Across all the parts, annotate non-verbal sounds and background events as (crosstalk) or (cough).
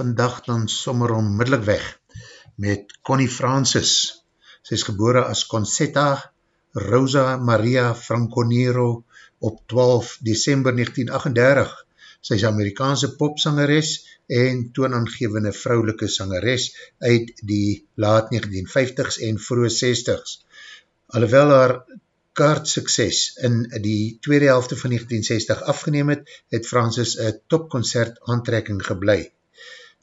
Vandag dan sommer onmiddellik weg met Connie Francis. Sy is gebore as Concetta Rosa Maria Franconero op 12 december 1938. Sy is Amerikaanse popsangeres en toonaangevende vrouwelike sangeres uit die laat 1950s en vroege 60s. Alhoewel haar kaartsukses in die tweede helfte van 1960 afgeneem het, het Francis een topconcert aantrekking geblei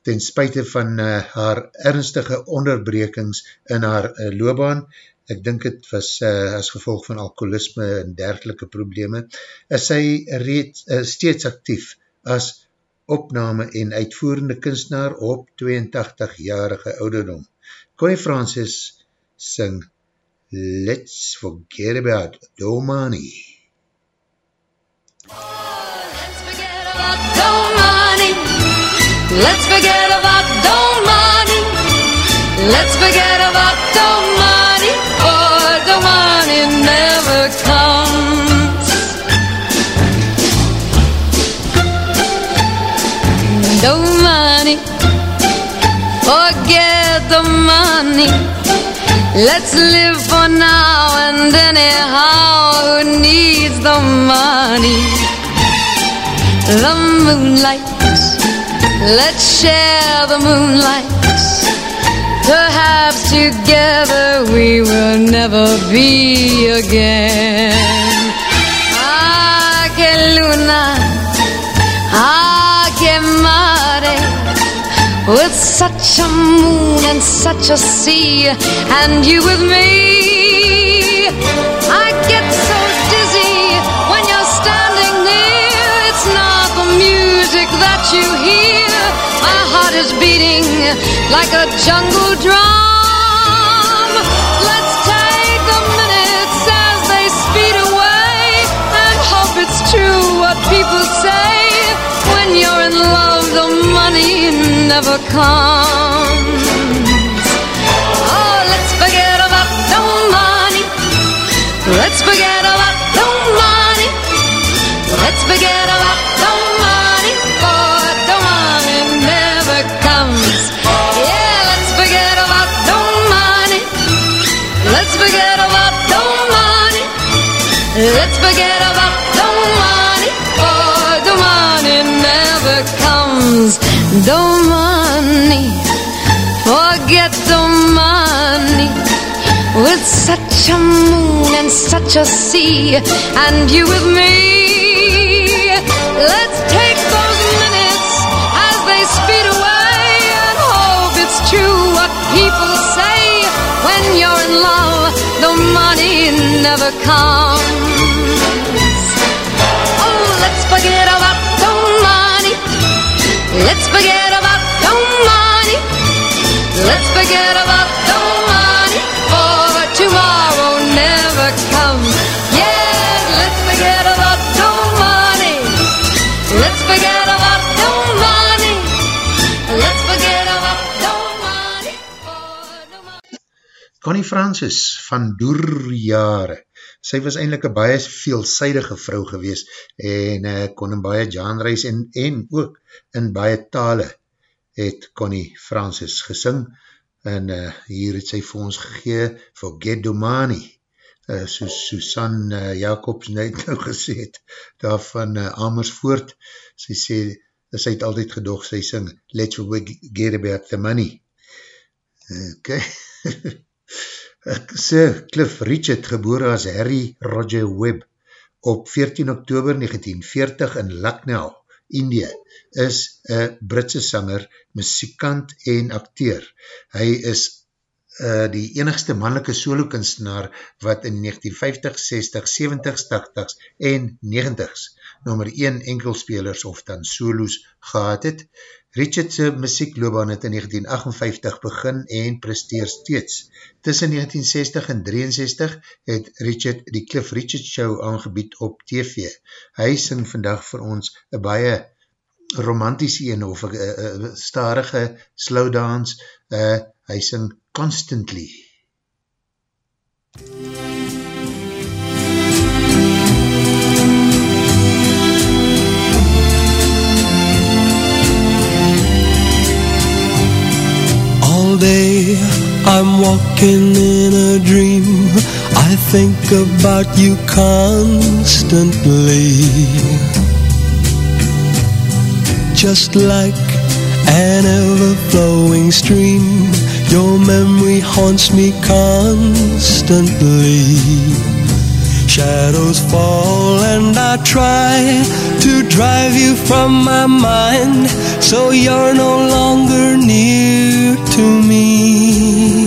ten spuite van uh, haar ernstige onderbrekings in haar uh, loopbaan, ek dink het was uh, as gevolg van alkoholisme en dergelike probleme, is sy reeds uh, steeds actief as opname en uitvoerende kunstenaar op 82-jarige ouderdom. Connie Francis sing Let's Forget About Domani. Oh, let's forget about Domani Let's forget about the money. Let's forget about the money, for the money never comes. The money, forget the money. Let's live for now and anyhow. Who needs the money? The moonlight Let's share the moonlight. Perhaps together we will never be again. Ah, que luna, ah, que mare. With such a moon and such a sea, and you with me, music that My heart is beating like a jungle drum. Let's take the minutes as they speed away and hope it's true what people say. When you're in love, the money never comes. The money. Forget the money. With such a moon and such a sea, and you with me. Let's take those minutes as they speed away and hope it's true what people say. When you're in love, the money never comes. Let's forget about the money. Let's forget about the money. For tomorrow never comes. Yes, let's forget about the money. Let's forget about the money. Let's forget about the money. For money. Connie Francis van Doerjare sy was eindelijk een baie veelzijdige vrou gewees en uh, kon in baie genreis en, en ook in baie tale het Connie Francis gesing en uh, hier het sy vir ons gegee Forget Domani uh, soos Susan uh, Jacobs net (laughs) nou gesê het daar van uh, Amersfoort. Sy sê, sy het altyd gedoog sy sing, let's get about the money. Ok (laughs) Sir Cliff Richard, geboore as Harry Roger Webb op 14 oktober 1940 in Lucknow, India, is een Britse sanger, muzikant en acteur. Hy is uh, die enigste mannelike solo-kunstenaar wat in 1950, 60, 70, 80 en 90s nummer 1 enkelspelers of dan solos gehad het. Richardse muziekloobaan het in 1958 begin en presteer steeds. Tussen 1960 en 63 het Richard die Cliff Richard Show aangebied op TV. Hy sing vandag vir ons een baie romantische een of een starige slow dance. Uh, hy sing Constantly. MUZIEK day I'm walking in a dream. I think about you constantly. Just like an ever-flowing stream Your memory haunts me constantly shadows fall and I try to drive you from my mind. So you're no longer near to me.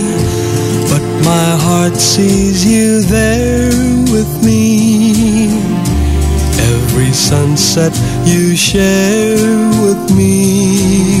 But my heart sees you there with me. Every sunset you share with me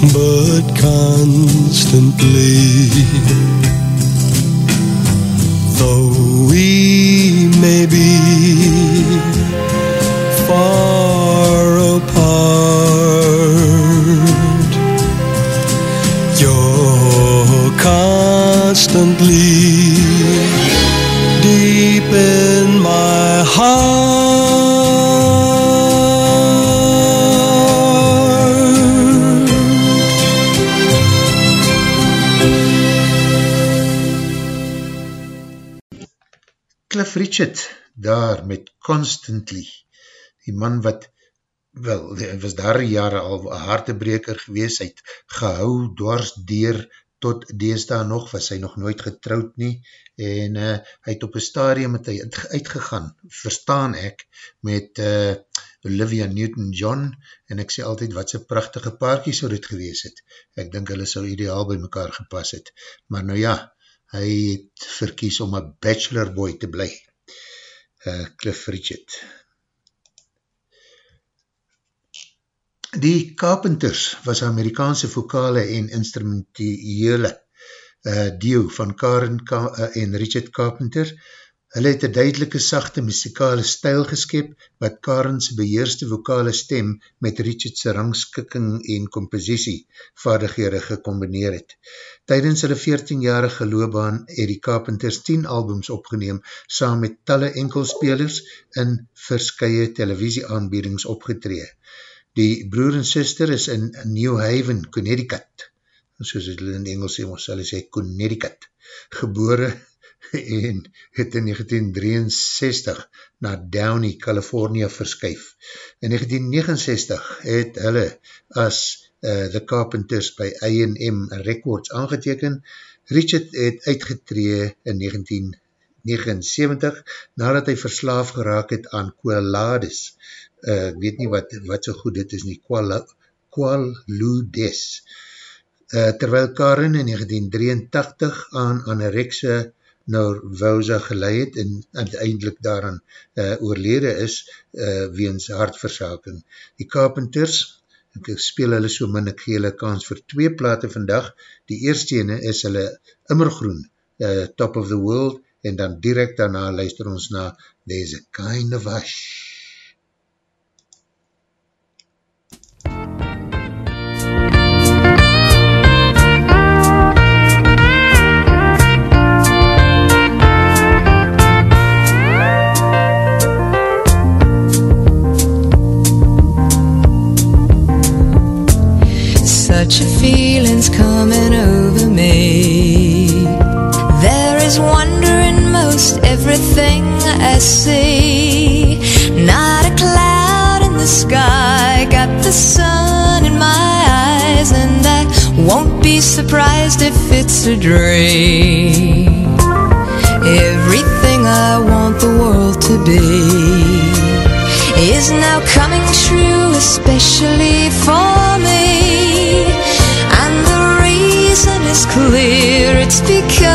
but constantly. Though we may be far apart you're constantly deep in my heart Richard daar met Constantly, die man wat, wel, was daar jare al een hartebreker gewees, hy het gehou dwars deur tot deesda nog, was hy nog nooit getrouwd nie, en uh, hy het op een stadium het hy uitgegaan, verstaan ek, met uh, Olivia Newton-John, en ek sê altyd wat sy prachtige paarkie so dit gewees het, ek dink hulle so ideaal by mekaar gepas het, maar nou ja, hy het verkies om een bachelor boy te bly. Uh, Cliff Richard. Die Carpenters was Amerikaanse vokale en instrumentele uh, deel van Karen Ka uh, en Richard Carpenter, Hulle het een duidelike sachte muzikale stijl geskep wat Karen's beheerste vokale stem met Richard's rangskikking en compositie vaardighede gecombineer het. Tijdens hulle 14-jarige loobaan het die Carpenters 10 albums opgeneem saam met talle enkelspelers in verskye televisieaanbiedings opgetree. Die broer en sister is in New Haven, Connecticut soos het in Engels sê, ons sal sê Connecticut, gebore (laughs) en het in 1963 na Downey, California verskyf. In 1969 het hulle as uh, The Carpenters by A&M Records aangeteken. Richard het uitgetree in 1979 nadat hy verslaaf geraak het aan Qualades. Uh, ek weet nie wat, wat so goed dit is nie, Qualudes. Uh, terwyl Karen in 1983 aan anorexia Norvosa geleid het en uiteindelik daaraan uh, oorlede is uh, weens hartversaking. Die Carpenters, ek speel hulle so min, ek gee hulle kans vir twee plate vandag. Die eerste ene is hulle immergroen, uh, Top of the World, en dan direct daarna luister ons na There's a Kind of Hush. I see. Not a cloud in the sky, got the sun in my eyes, and I won't be surprised if it's a dream. Everything I want the world to be is now coming true, especially for me. And the reason is clear it's because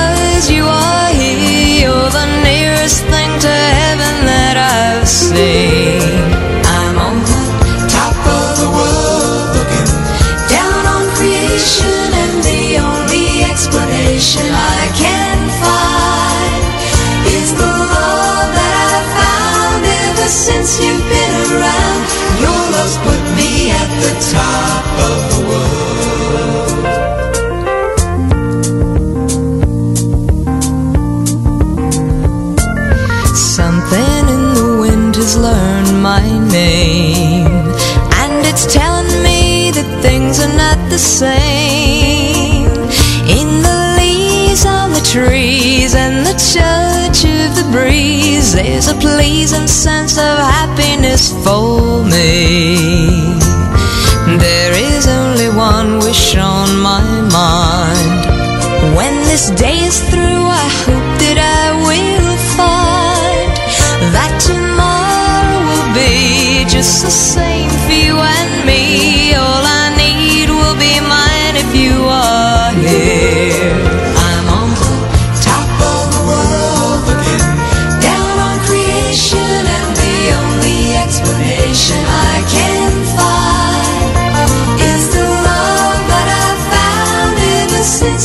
since you've been around. Your love's put me at the top of the world. The same. In the leaves on the trees and the touch of the breeze, there's a pleasing sense of happiness for me. There is only one wish on my mind. When this day is through, I hope that I will find that tomorrow will be just the same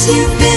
you.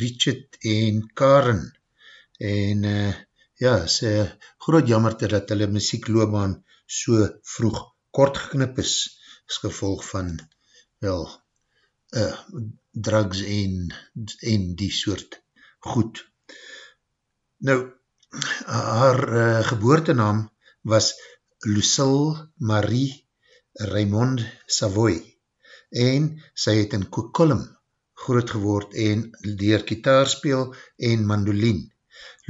Richard en Karen, en uh, ja, is uh, groot jammerte dat hulle muziekloobaan so vroeg kort geknip is, as gevolg van, wel, uh, drugs en, en die soort goed. Nou, haar uh, geboortenaam was Lucille Marie Raymond Savoy, en sy het in Kokolum groot geword en leer kitaar speel en mandolien.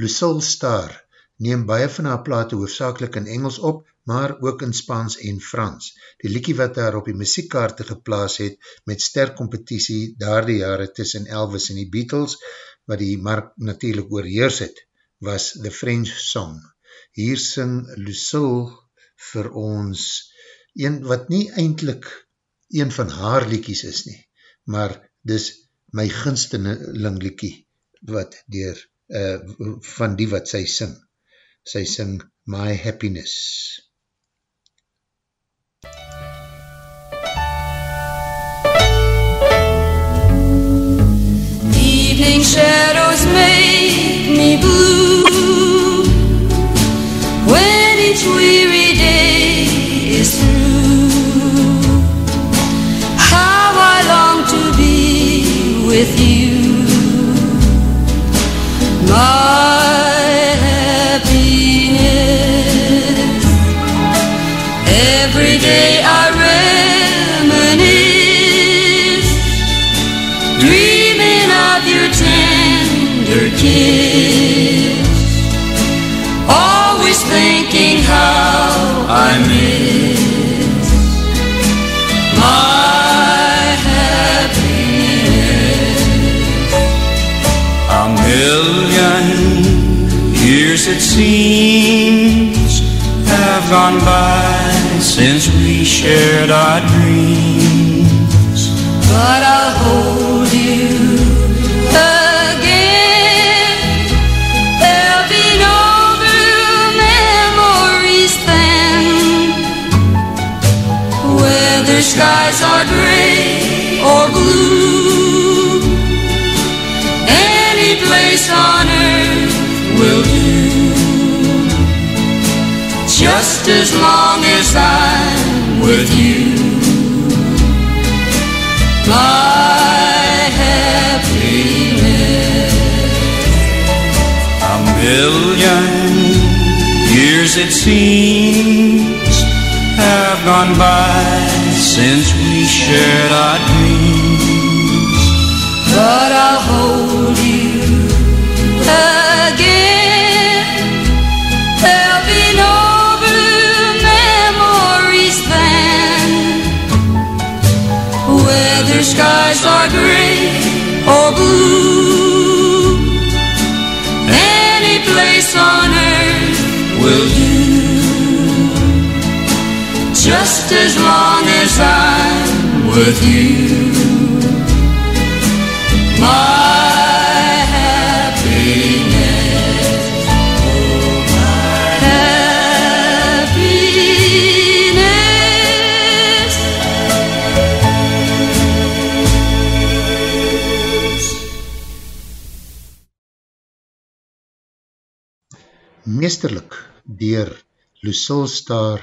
Lucille Star neem baie van haar plate hoofdzakelik in Engels op, maar ook in Spaans en Frans. Die liekie wat daar op die muziekkaarte geplaas het met sterk competitie daar die jare tussen Elvis en die Beatles, wat die mark natuurlijk oorheers het, was The French Song. Hier sing Lucille vir ons een wat nie eindelijk een van haar liekies is nie, maar dis my ginsteling liekie wat dier uh, van die wat sy sing. Sy sing My Happiness. Evening shadows make me blue when each weary with you, my gone by since we shared our dreams. But I'll hold you again. There'll be no blue memories then. Whether skies are gray or blue, any place on Just as long as I'm with you my happiness. A million years it seems have gone by since we shared our dreams. But I'll skies are gray or blue, any place on earth Will do just as long as I'm with you. Meesterlik dier Lucille Star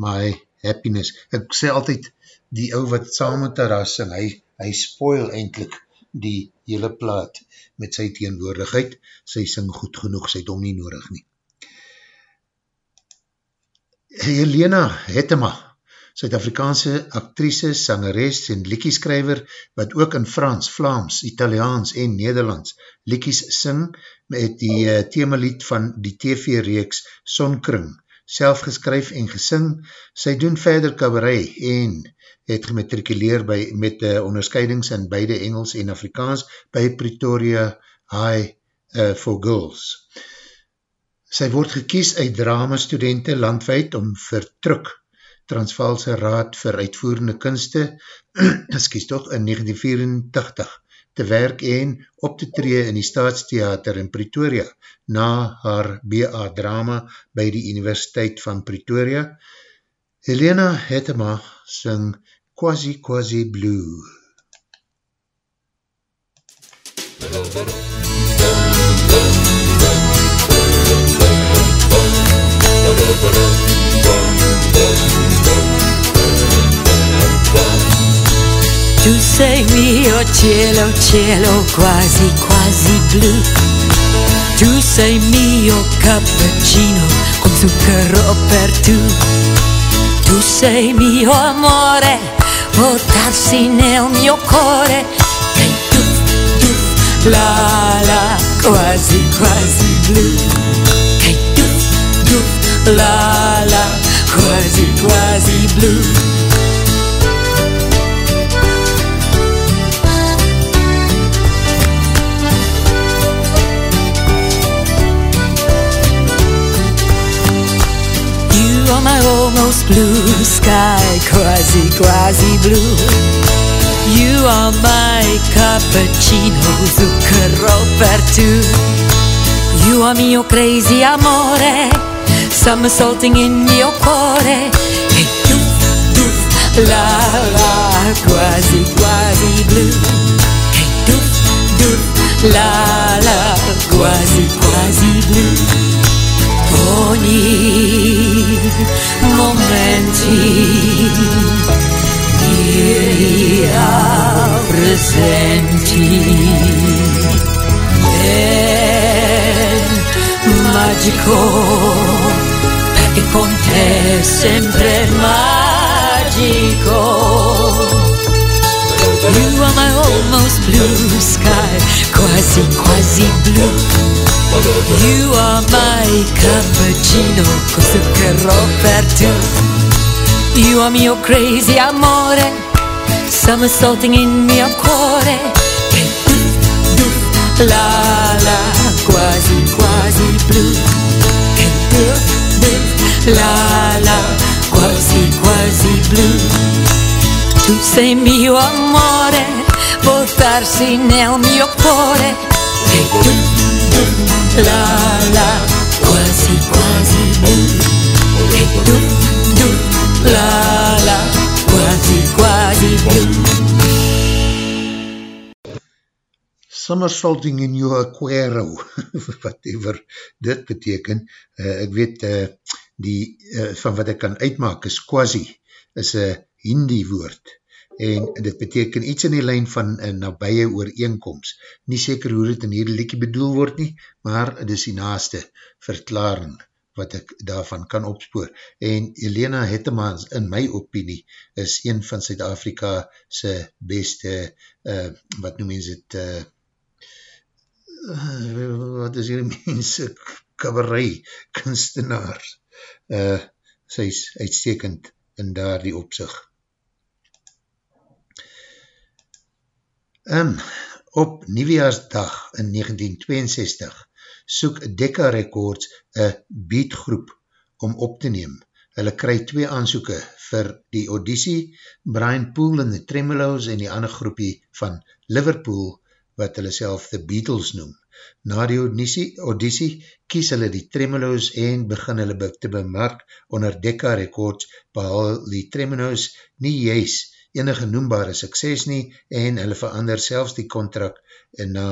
My Happiness. Ek sê altyd, die ou wat saam met haar sing, hy, hy spoil eindelijk die hele plaat met sy teenwoordigheid. Sy sing goed genoeg, sy het om nie nodig nie. Helena Hettema, Suid-Afrikaanse actrice, sangeres en liekieskrijver, wat ook in Frans, Vlaams, Italiaans en Nederlands liekies sing met die uh, themalied van die TV-reeks Sonkring, self geskryf en gesing. Sy doen verder cabaret en het gematrikuleer by, met uh, onderscheidings in beide Engels en Afrikaans by Pretoria High uh, for Girls. Sy word gekies uit drama studenten landwijd om vertruk Transvaalse Raad vir Uitvoerende Kunste, (clears throat) skies toch, in 1984 te werk en op te tree in die Staatstheater in Pretoria na haar BA drama by die Universiteit van Pretoria. Helena Hetema sing Quasi Quasi Blue. Tu sei mio cielo, cielo quasi quasi blu. Tu sei mio cappuccino con zucchero per tu. Tu sei mio amore, portarsi nel mio cuore. E tu, tu, la la, quasi quasi blu. E tu, tu, la la, quasi quasi blu. On my almost blue sky, quasi, quasi blue. You are my cappuccino, zucchero per two. You are mio crazy amore, somersaulting in mio cuore. E tu, tu, la, la, quasi, quasi blue. E tu, tu, la, la, quasi, quasi blue ogni momenti iria presenti. È magico perché con te è sempre magico You are my almost blue sky. Quasi quasi blue. You are my cappuccino. Con zucchero per tu You are mio crazy amore. Somersaulting in mio cuore. La la Quasi quasi blu la la Quasi quasi blu Tu sei mio amore Portarsi nel mio cuore E du, la la quasi quasi e tu tu la la quasi quasi Somersaulting in your aquero. (laughs) Whatever dit beteken uh, ek weet uh, die uh, van wat ek kan uitmaak is quasi is een hindi woord en dit beteken iets in die lijn van een nabije ooreenkomst. Nie seker hoe dit in hierdie liekie bedoel word nie, maar dit is die naaste verklaring wat ek daarvan kan opspoor. En Elena Hettemans, in my opinie, is een van Zuid-Afrika sy beste, uh, wat noem ons het, uh, wat is hierdie (laughs) mense, cabaret, kunstenaars. Uh, sy is uitstekend in daar die opzicht. Um, op Nieuwjaarsdag in 1962 soek Decca Records een beatgroep om op te neem. Hulle kry twee aansoeken vir die Odyssey, Brian Poole en the Tremolos en die ander groepie van Liverpool wat hulle self The Beatles noem. Na die Odyssey, Odyssey kies hulle die Tremolos en begin hulle te bemerk onder Decca Records behal die Tremolos nie juist enige noembare sukses nie en hulle verander selfs die contract na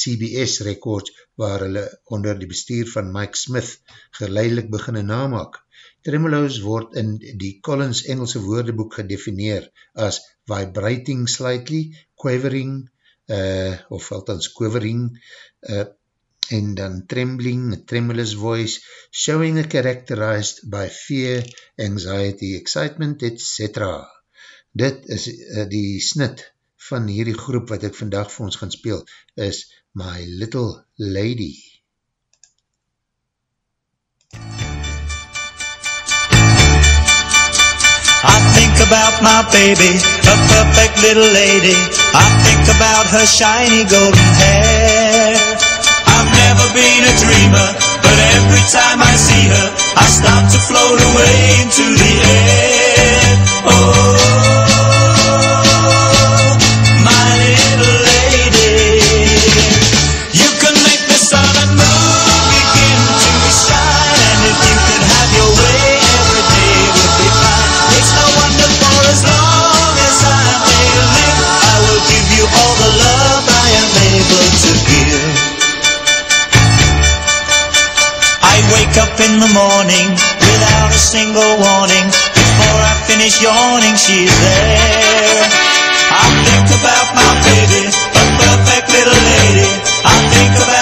CBS Records waar hulle onder die bestuur van Mike Smith geleidelik beginne namaak. Tremolos word in die Collins Engelse woordeboek gedefineer as vibrating slightly, quavering, uh, of althans quavering, uh, en dan trembling, tremulous voice, showing a characterized by fear, anxiety, excitement, etc. Dit is uh, die snit van hierdie groep wat ek vandag vir ons gaan speel, is My Little Lady. I think about my baby, a perfect little lady. I think about her shiny golden hair. I've never been a dreamer, but every time I see her, I start to float away into the air. Oh. In the morning without a single warning. Before I finish yawning, she's there. I think about my baby, a perfect little lady. I think about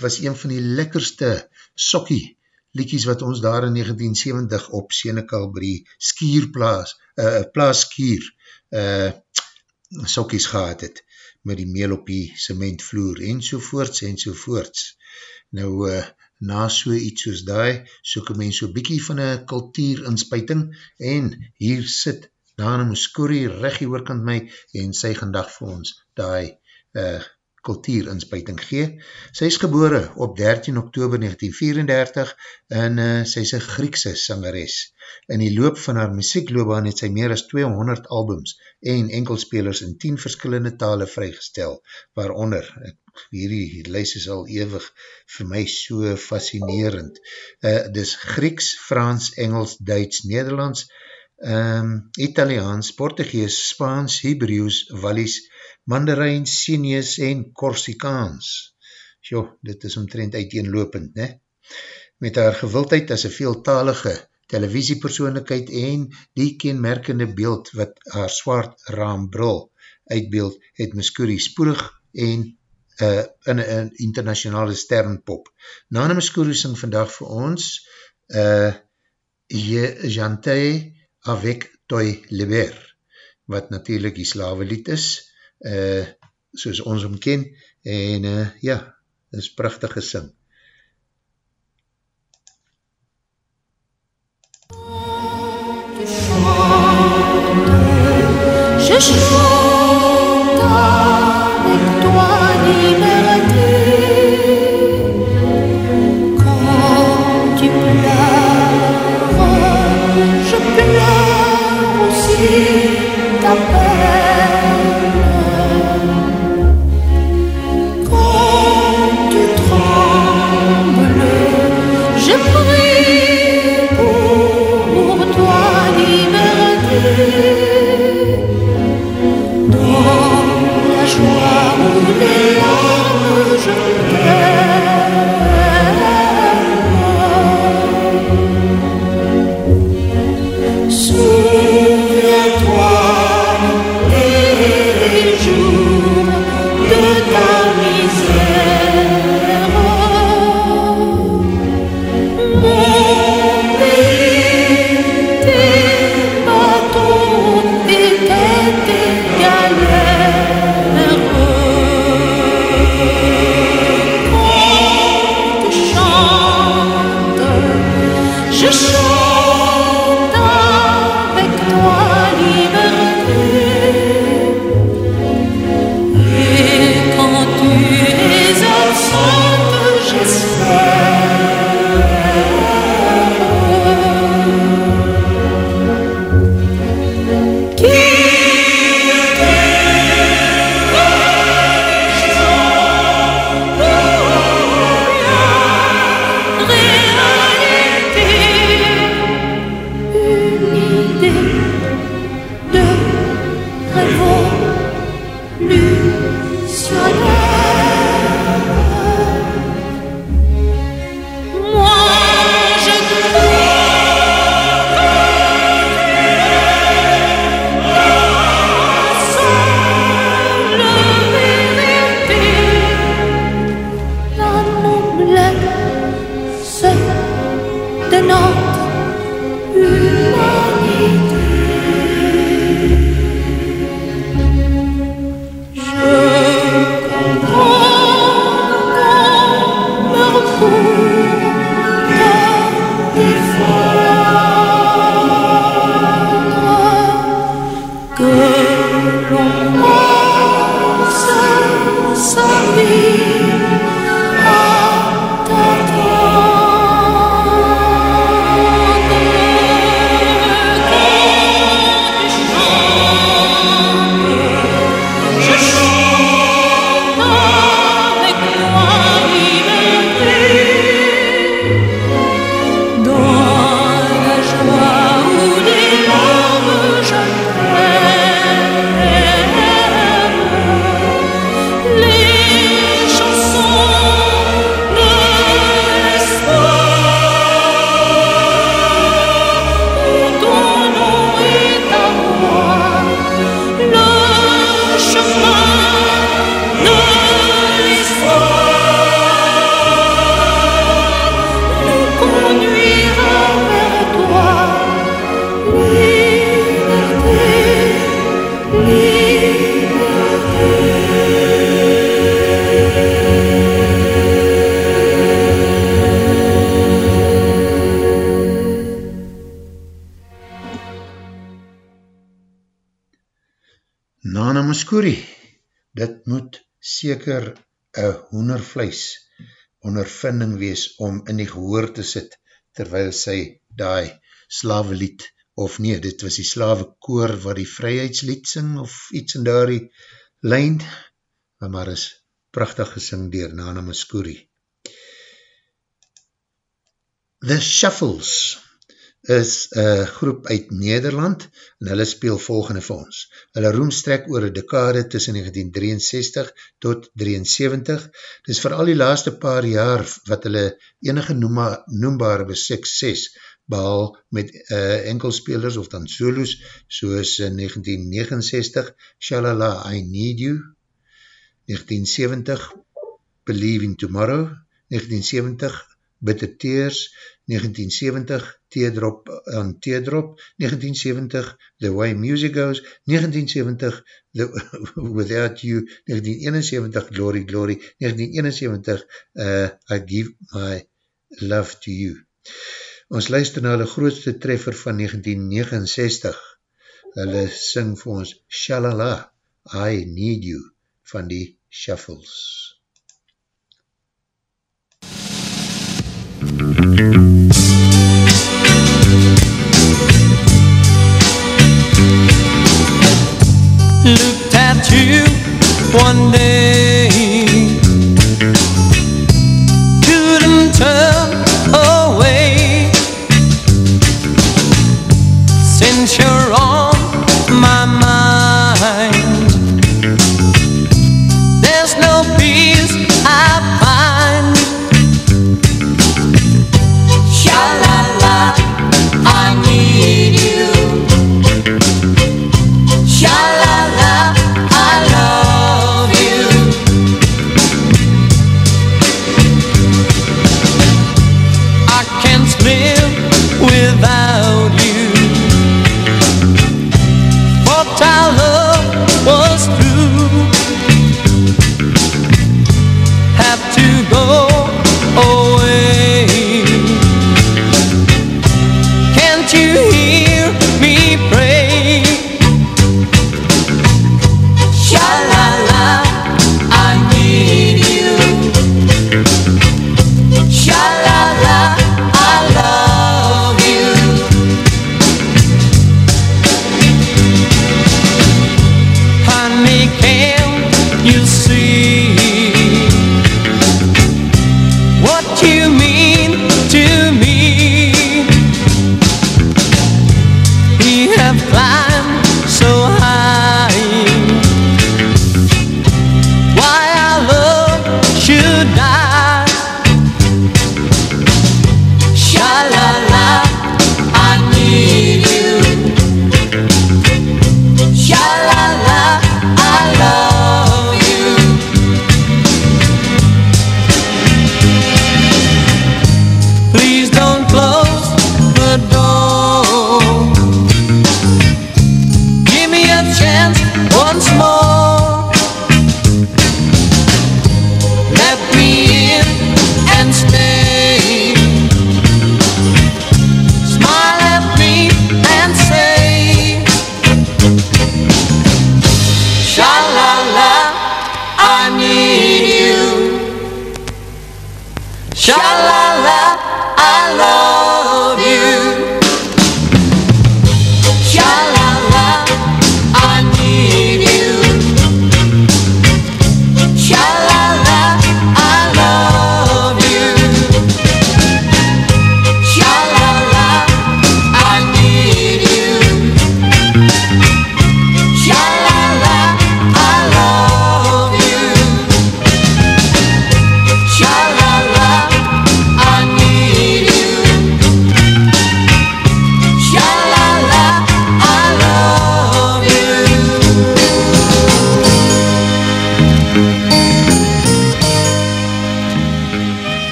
was een van die lekkerste sokkie liekies wat ons daar in 1970 op Senekal by die skierplaas, uh, plaas skier uh, sokkies gehad het, met die meel op die cementvloer en sovoorts en sovoorts. Nou, uh, na so iets soos daai, soek een mens so bykie van een kultuur inspuiting en hier sit Dana Muscuri regie oorkant my en sy gandag vir ons daai uh, kultuurinspuiting gee. Sy is gebore op 13 oktober 1934 en uh, sy is een Griekse sangeres. In die loop van haar muziekloobaan het sy meer as 200 albums en enkelspelers in 10 verskillende tale vrygestel, waaronder, hierdie lys is al ewig vir my so fascinerend, uh, dis Grieks, Frans, Engels, Duits, Nederlands, um, Italiaans, Portugees, Spaans, Hebrews, Wallis, Mandarijn, Sinees en Korsikaans. Jo, dit is omtrent uiteenlopend, ne? Met haar gewildheid as een veeltalige televisiepersoonlikheid en die kenmerkende beeld wat haar swaard raambril uitbeeld, het Muscuri spoedig en uh, in een internationale sternpop. Nana Muscuri sing vandag vir ons uh, Je Jantay Avec Toi Leber, wat natuurlijk die slavelied is, uh, soos ons omken, en uh, ja, is prachtig gesing. Je chante seker een hoendervlees ondervinding wees om in die gehoor te sit, terwyl sy die slavelied, of nee, dit was die slavekoor wat die vryheidslied sing, of iets in daar die lijn, maar is prachtig gesing dier Nana Muscuri. The Shuffles, is een groep uit Nederland en hulle speel volgende vir ons. Hulle roemstrek oor een dekade tussen 1963 tot 73. Dit is vooral die laaste paar jaar wat hulle enige noema, noembare sukses behal met uh, enkelspelers of dan solos soos in 1969 Shalala I Need You 1970 Believe in Tomorrow 1970 Bitter Tears 1970 Teardrop on Teardrop, 1970 The Way Music Goes, 1970 The, (laughs) Without You, 1971 Glory Glory, 1971 uh, I Give My Love to You. Ons luister na die grootste treffer van 1969. Hulle sing vir ons Shalala, I Need You van die Shuffles. MUZIEK (laughs) looked at you one day.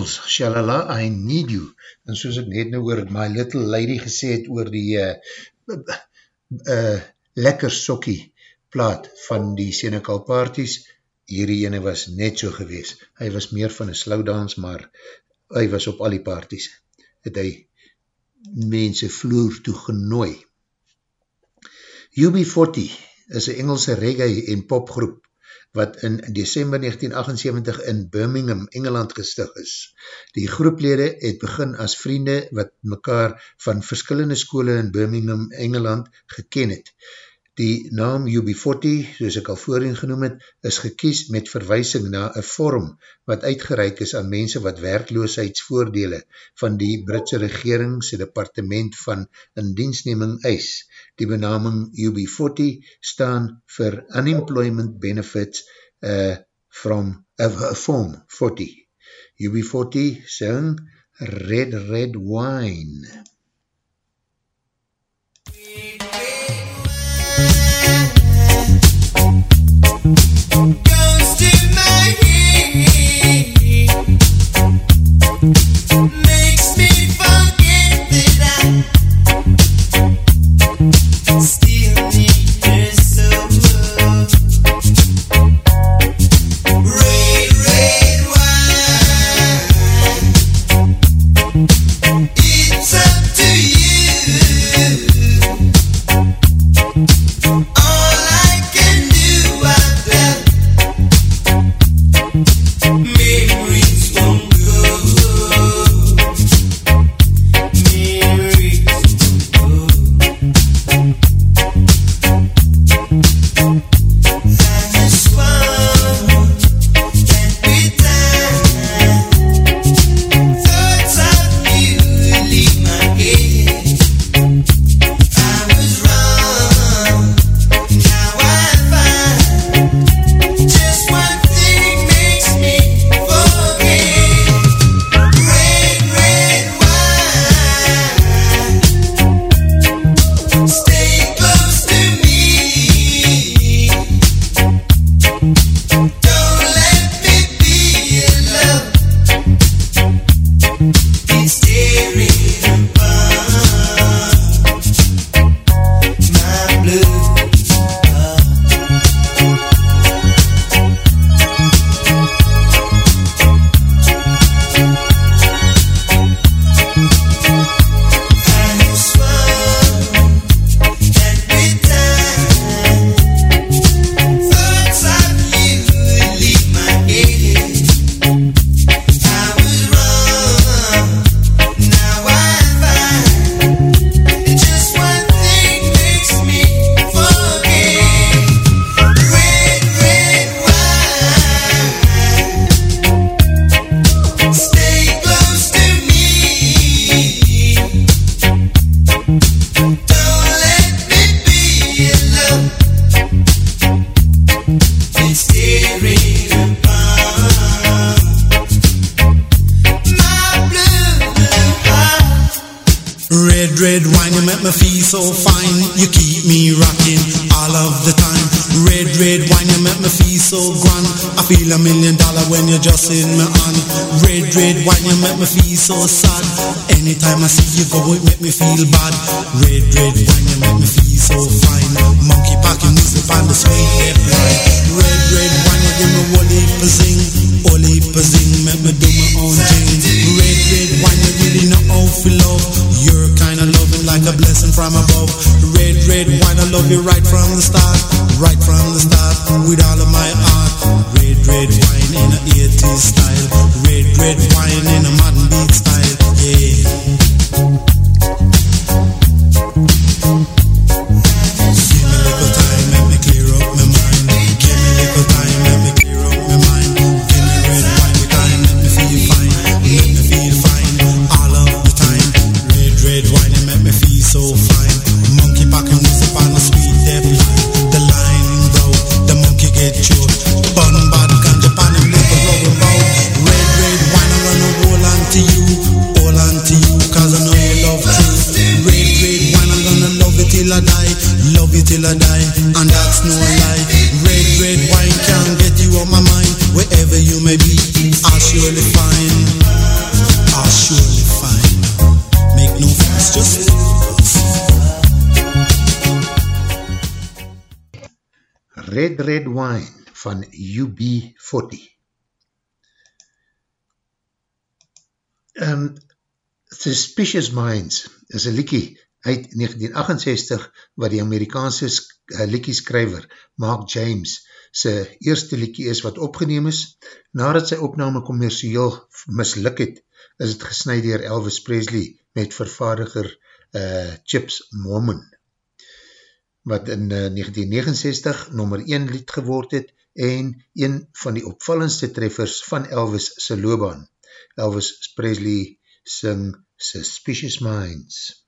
Shuffles, Shalala, I Need You, en soos ek net nou oor My Little Lady gesê het oor die uh, uh, lekker sokkie plaat van die Senecal Parties, hierdie ene was net so gewees. Hy was meer van een slowdance, maar hy was op al die parties. Het hy mense vloer toe genooi. UB40 is een Engelse reggae en popgroep wat in december 1978 in Birmingham, Engeland gestig is. Die groeplede het begin as vriende wat mekaar van verskillende skole in Birmingham, Engeland geken het. Die naam UB40, soos ek al voorheen genoem het, is gekies met verwysing na een vorm wat uitgereik is aan mense wat werkloosheidsvoordele van die Britse regeringse departement van indiensneming eis. Die benaming UB40 staan vir Unemployment Benefits uh, from uh, Form 40. UB40 sing Red Red Wine. So Teacher's Minds is een liekie uit 1968 wat die Amerikaanse eh, liekieskrijver Mark James sy eerste liekie is wat opgeneem is. Nadat sy opname commercieel misluk het, is het gesnijd dier Elvis Presley met vervaardiger uh, Chips Mormon, wat in uh, 1969 nummer 1 lied geword het en een van die opvallendste treffers van Elvis sy loopbaan. Elvis Presley sing Suspicious Minds.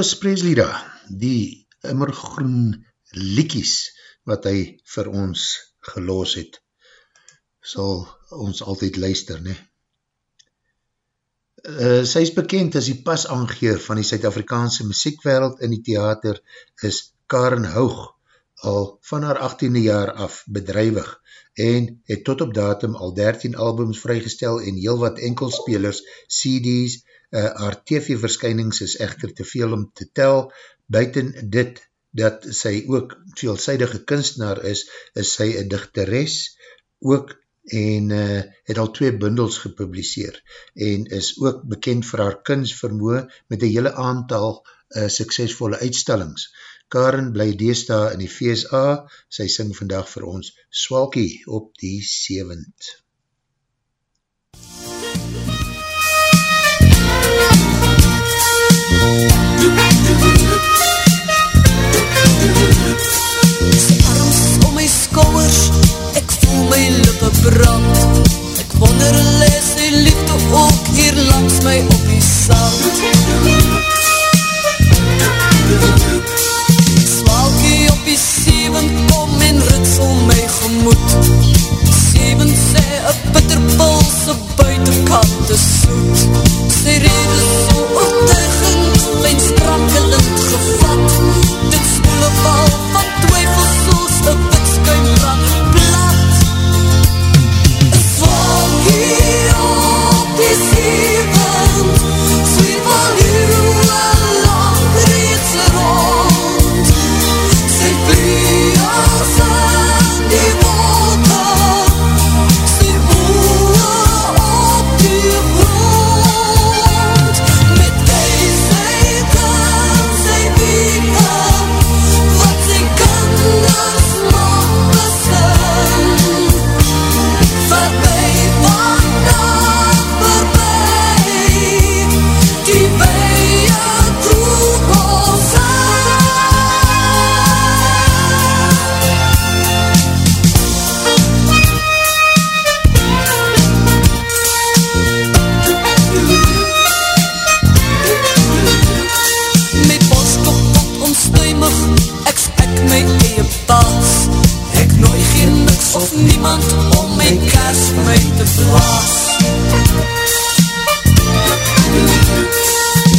Elvis Presley daar, die immergroen liekies wat hy vir ons geloos het, sal ons altyd luister, ne? Uh, sy is bekend as die pas aangeer van die Suid-Afrikaanse muziekwereld in die theater is Karen Hoog, al van haar 18e jaar af bedrijwig en het tot op datum al 13 albums vrygestel en heel wat enkelspelers, CD's, uh, haar TV-verskynings is echter te veel om te tel. Buiten dit, dat sy ook veelzijdige kunstenaar is, is sy een dichteres ook en uh, het al twee bundels gepubliseer en is ook bekend vir haar kunstvermoe met een hele aantal uh, suksesvolle uitstellings. Karen bly deesta in die VSA, sy sing vandag vir ons Swalkie op die 7th. Arms om my skouwers, ek voel my lippe brand Ek wonder les die liefde ook hier langs my op die sand die seven kom en ritsel my gemoed Seven sê a bitterpulse buitenkant is soet Sy rede so optuigend, mijn sprankelend gevat Dit spoele val van twyfel soos niemand om my kers my te blaas.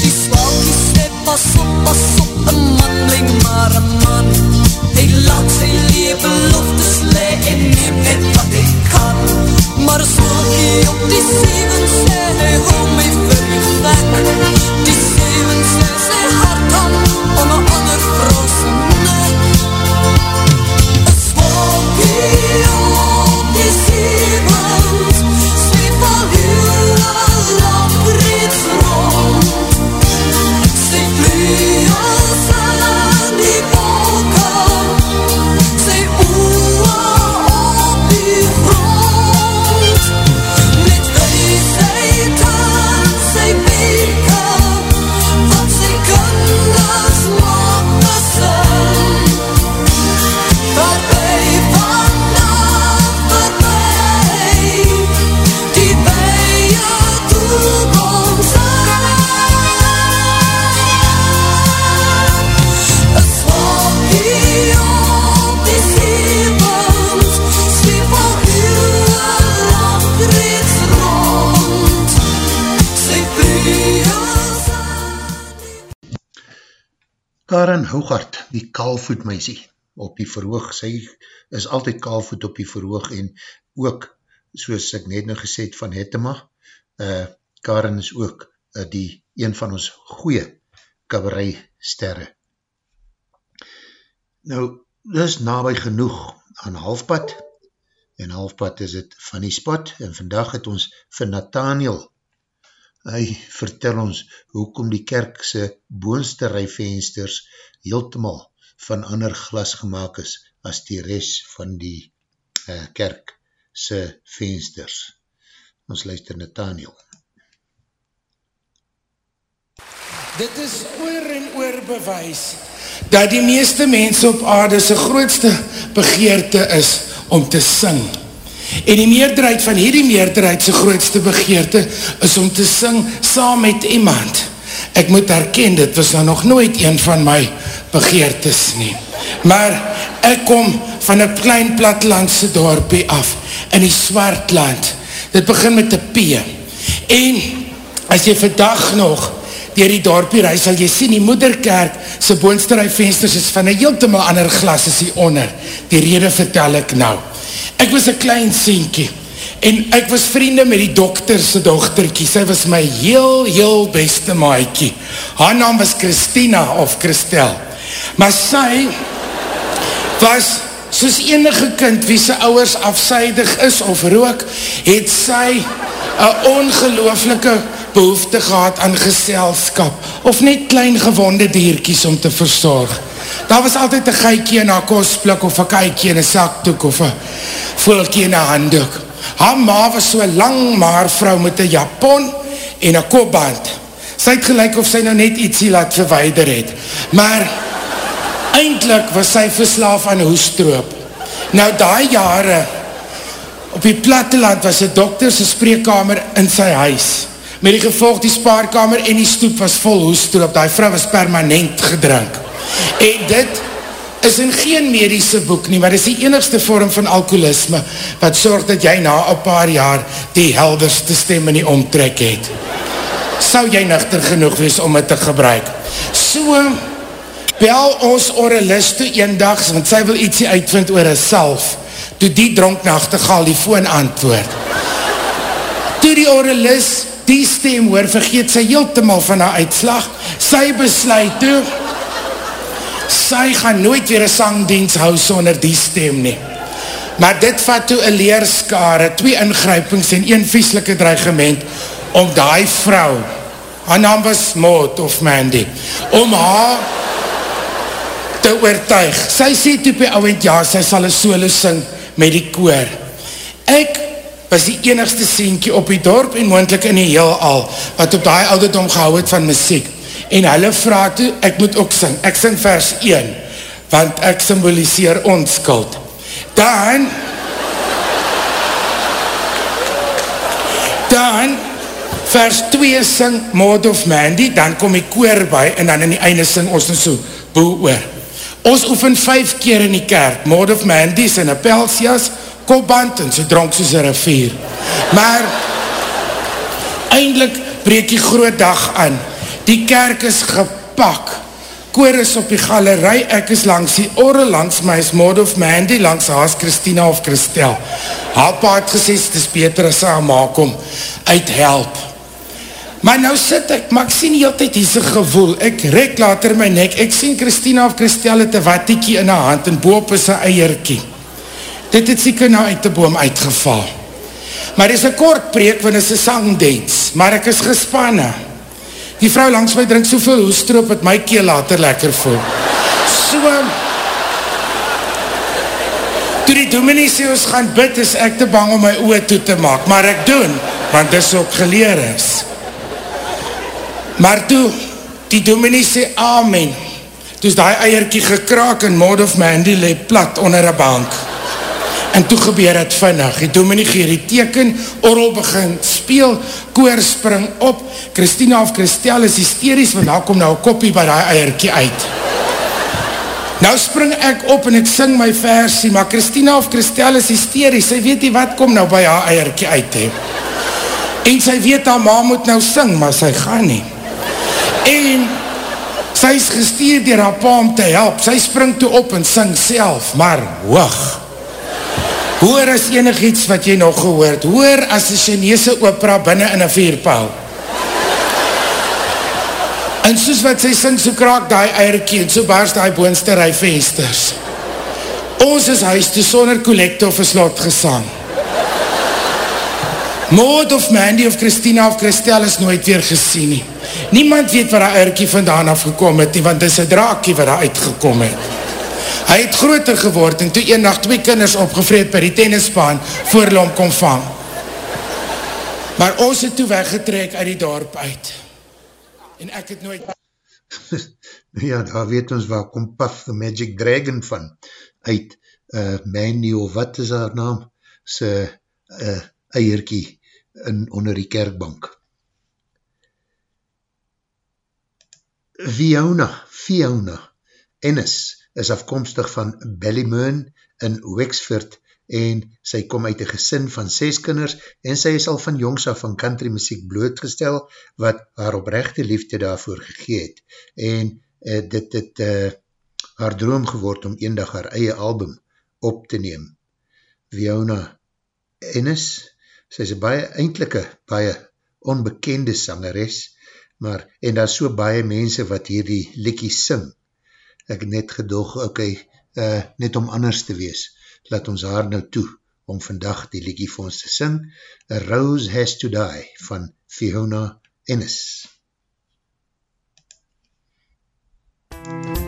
Die slaakie sê pas op, pas op, een man bly maar een man. Hy laat sy lewe loftes le en neem net wat hy kan. Maar slaakie op die zeven sê hy hou my vir jou weg Die zeven sê sy hart aan om een ander vrou kaalvoet meisie op die verhoog, sy is altyd kaalvoet op die verhoog en ook, soos ek net nou gesê het van Hettema, uh, Karen is ook uh, die een van ons goeie kabarei sterre. Nou, dit is nabij genoeg aan halfpad, en halfpad is het van die spot, en vandag het ons vir Nathaniel, hy vertel ons hoekom die kerkse boonste rijvensters heeltemaal van ander glas gemaakt is as die rest van die uh, kerk se vensters. Ons luister Nathaniel. Dit is oor en oor bewys dat die meeste mense op aarde sy grootste begeerte is om te sing. En die meerderheid van hierdie meerderheid sy grootste begeerte is om te sing saam met iemand. Ek moet herken, dit was nou nog nooit een van my begeertes nie. Maar ek kom van een klein platlandse dorpie af, in die Swartland. Dit begin met die P. En, as jy vandag nog dier die dorpie reis, sal jy sien die moederkerk, sy boonsterui vensters is van een heeltemal ander glas as die onder. Die rede vertel ek nou. Ek was een klein sienkie, en ek was vriende met die dokterse dochterkie, sy was my heel, heel beste maaikie. Haar naam was Christina of Christel. Maar sy was soos enige kind wie sy ouwers afseidig is of rook, het sy een ongelooflike behoefte gehad aan geselskap, of net klein gewonde dierkies om te verzorg. Daar was altyd een geikie in haar kostblik, of een keikie in een sakdoek, of een voelkie in een handdoek. Haar ma was so lang maar vrou met een japon en een kopband. Sy het gelijk of sy nou net ietsie laat verweider het. Maar eindelijk was sy verslaaf aan hoestroop. Nou daai jare op die platteland was die dokterse spreekkamer in sy huis. Met die gevolg die spaarkamer en die stoep was vol hoestroop. Die vrou was permanent gedrink. En dit is in geen medische boek nie, maar is die enigste vorm van alkoholisme wat sorg dat jy na een paar jaar die helderste stem in die omtrek het. Sou jy nuchter genoeg wees om het te gebruik? So, bel ons orelist toe eendags, want sy wil ietsie uitvind oor een self, toe die dronknachtegal die foon antwoord. Toe die orelist die stem hoor, vergeet sy heeltemal van haar uitslag, sy besluit toe, sy gaan nooit weer een sangdienst hou sonder die stem nie. Maar dit vat toe een leerskare, twee ingrypings en een vieslike dreigement om die vrou, haar naam was Maud of Mandy, om haar te oortuig. Sy sê toe by ouwend, ja, sy sal een solo sing met die koor. Ek was die enigste sienkie op die dorp en moendlik in die heel al, wat op die ouderdom gehou het van muziek en hulle vraag toe, ek moet ook sing, ek sing vers 1, want ek symboliseer onskuld. Dan, dan, vers 2 sing Maud of Mandy, dan kom die koor by, en dan in die einde sing ons nou so, boe oor. Ons oefen vijf keer in die kerk, Maud of Mandy, sy in pelsias, kopband, en sy dronk soos een rivier. Maar, eindelijk breek die groot dag aan, Die kerk is gepak. Koor is op die galerij, ek is langs die orre langs my is Maud of Mandy, langs haas Christina of Christel. Haar pa het gesê, het is beter as sy maak om uit help. Maar nou sit ek, maar ek sien die hele tijd hiese gevoel, ek rek later my nek, ek sien Christina of Christel het een wattiekie in haar hand en boop is een eierkie. Dit het sieker nou uit die boom uitgeval. Maar dit is een kort preek, want dit is een sangdens, maar ek is gespannen. Die vrou langs my drink soveel hoestroop wat my keel later lekker voel. So, toe die dominee sê ons gaan bid, is ek te bang om my oor toe te maak. Maar ek doen, want dis ook geleer is. Maar toe, die dominee sê amen. Toe is die eierkie gekraak en Maud of Mandy leep plat onder een bank en toe gebeur het vinnig, die dominee geer die teken, orrel begin speel, koor spring op, Christina of Christel is hysterisch, want daar kom nou een kopie by die eierkie uit. Nou spring ek op en ek sing my versie, maar Christina of Christel is hysterisch, sy weet nie wat kom nou by haar eierkie uit he. En sy weet haar ma moet nou sing, maar sy gaan nie. En sy is gestuur dier haar pa om te help, sy spring toe op en sing self, maar hoog, Hoor as enig iets wat jy nog gehoord, hoor as die Chinese opera binnen in een vierpaal. En soos wat sy sing, so kraak die eierkie en so baars die boonste rij vensters. Ons is huis toe sonder collecte of een slot gesang. Maud of Mandy of Christina of Christel is nooit weer gesien nie. Niemand weet waar die eierkie vandaan afgekom het nie, want dit is een draakie waar hy uitgekom het. Hy het groter geword en toe een nacht twee kinders opgevreed by die tennisbaan voor hulle om kon vang. Maar ons het toe weggetrek uit die dorp uit. En ek het nooit... (laughs) ja, daar weet ons waar kom Puff the Magic Dragon van uit uh, Mandy of wat is haar naam? Sy uh, eierkie in, onder die kerkbank. Fiona, Fiona Ennis is afkomstig van Ballymoon in Wexford en sy kom uit een gesin van ses kinders en sy is al van jongs af van country muziek blootgestel wat haar oprechte liefde daarvoor gegeet en uh, dit het uh, haar droom geword om een dag haar eie album op te neem. Fiona Ennis, sy is een baie eindelike, baie onbekende sangeres, maar, en daar so baie mense wat hier die likkie sing. Ek net gedoog, ok, uh, net om anders te wees, laat ons haar nou toe, om vandag die likkie vir ons te sing, A Rose Has To Die, van Fiona Ennis. MUZIEK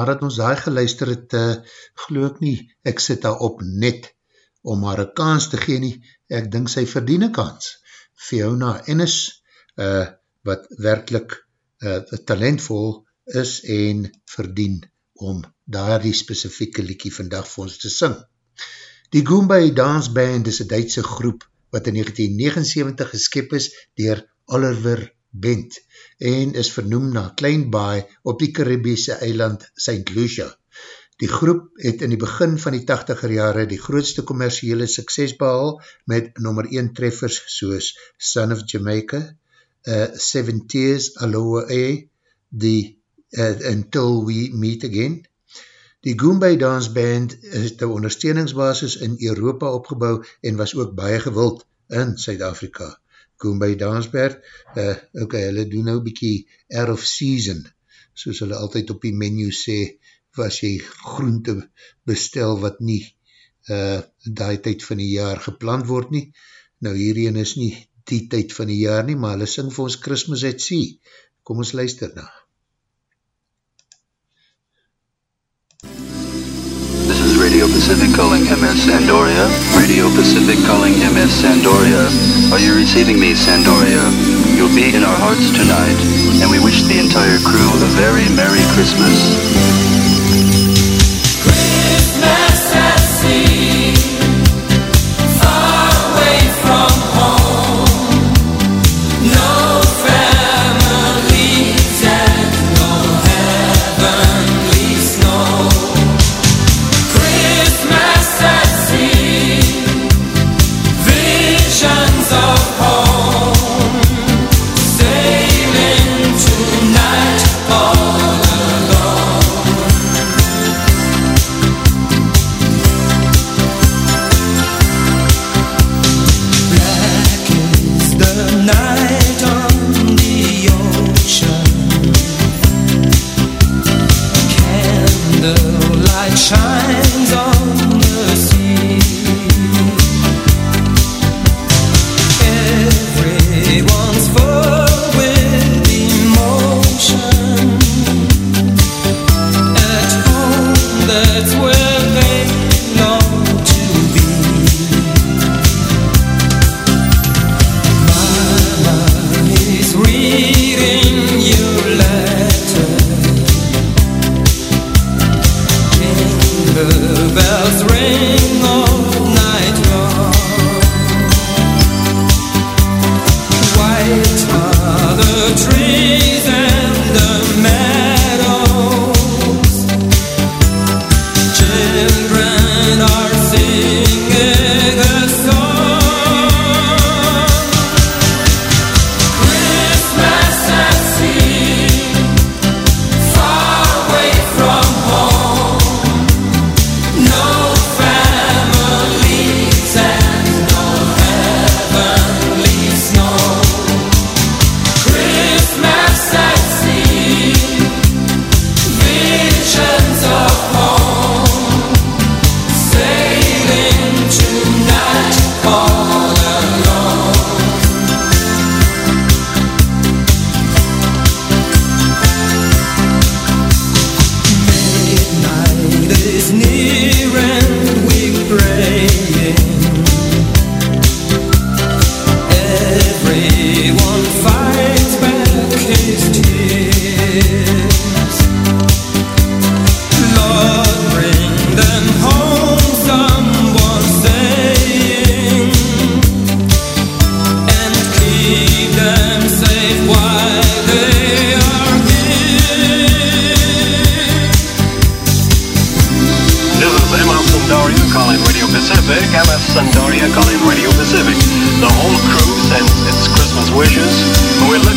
nadat ons daai geluister het, uh, glo ek nie, ek sit daar op net om haar een kans te gee nie, ek dink sy verdien een kans. Fiona Ennis, uh, wat werkelijk uh, talentvol is en verdien om daar die specifieke liekie vandag vir ons te sing. Die Goombay Dance Band is een Duitse groep wat in 1979 geskip is dier Oliver Bent en is vernoem na Klein Baai op die Caribiese eiland St. Lucia. Die groep het in die begin van die 80er jare die grootste commerciële sukses behal met nummer 1 treffers soos Son of Jamaica, uh, Seven Tears, Aloha A, die uh, Until We Meet Again. Die Goombay Dance Band is die ondersteuningsbasis in Europa opgebouw en was ook baie gewild in Suid-Afrika. Koen by Dansberg, uh, ok, hulle doen nou bykie air of season, soos hulle altyd op die menu sê, was jy groente bestel wat nie uh, die tyd van die jaar gepland word nie. Nou hierheen is nie die tyd van die jaar nie, maar hulle sing vir ons Christmas at Sea. Kom ons luister na. This Radio Pacific calling MS Sandoria. Radio Pacific calling MS Sandoria. Are you receiving me, Sandoria? You'll be in our hearts tonight, and we wish the entire crew a very Merry Christmas.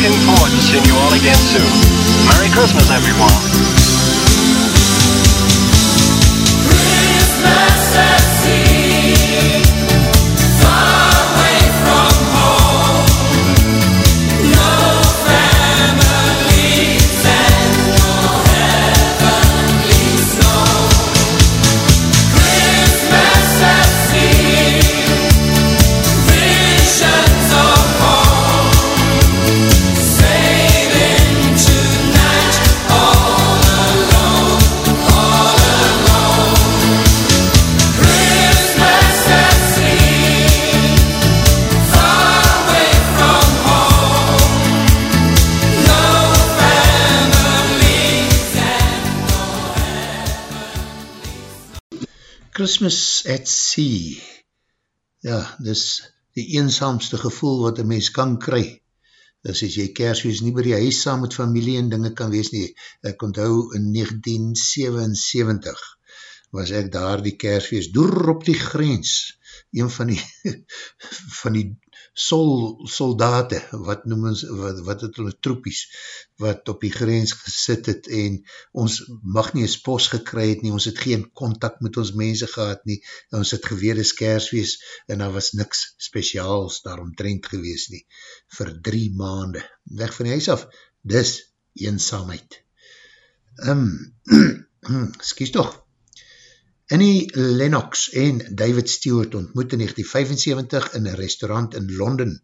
Looking forward to seeing you all again soon. Merry Christmas, everyone. Christmas at Sea. Ja, dis die eensaamste gevoel wat een mens kan kry. Dis as jy kerswees nie by die huis saam met familie en dinge kan wees nie. Ek onthou in 1977 was ek daar die kerswees door op die grens. Een van die, (laughs) van die sol, soldate, wat noem ons, wat, wat het hulle troepies, wat op die grens gesit het en ons mag nie eens pos gekry het nie, ons het geen contact met ons mense gehad nie, ons het geweer is kerswees en daar was niks speciaals daaromtrend gewees nie, vir drie maande, weg van die huis af, dis eenzaamheid. Um, Skies toch, Annie Lennox en David Stewart ontmoet in 1975 in een restaurant in Londen,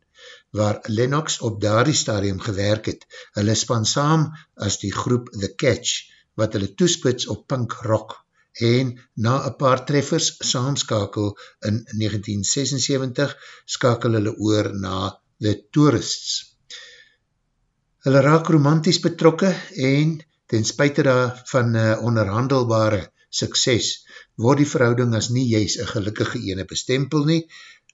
waar Lennox op daardie stadium gewerk het. Hulle span saam as die groep The Catch, wat hulle toespits op punk rock en na een paar treffers saamskakel in 1976 skakel hulle oor na The Tourists. Hulle raak romanties betrokke en ten spuite daar van onderhandelbare sukses word die verhouding as nie juist een gelukkige ene bestempel nie.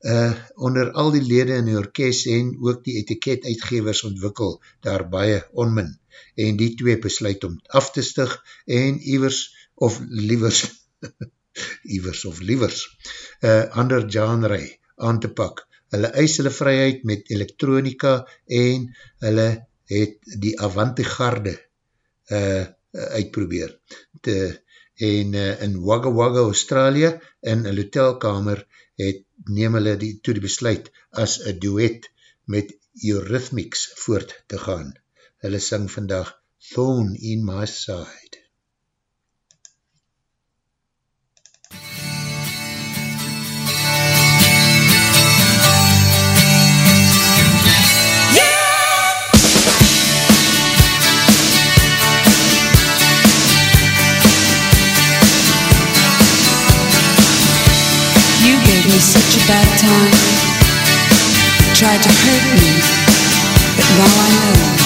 Uh, onder al die lede in die orkest en ook die etiket uitgevers ontwikkel daar baie onmin en die twee besluit om af te stig en ivers of liewers (laughs) ivers of liewers uh, ander genre aan te pak. Hulle eis hulle vryheid met elektronika en hulle het die Avantigarde uh, uitprobeer. Te, en uh, in Wagga Wagga Australië, in een hotelkamer, het neem hulle die, toe die besluit as een duet met Eurythmics voort te gaan. Hulle sing vandag Thorn in my side. Me such a bad time. Tried to hurt me, but now I know.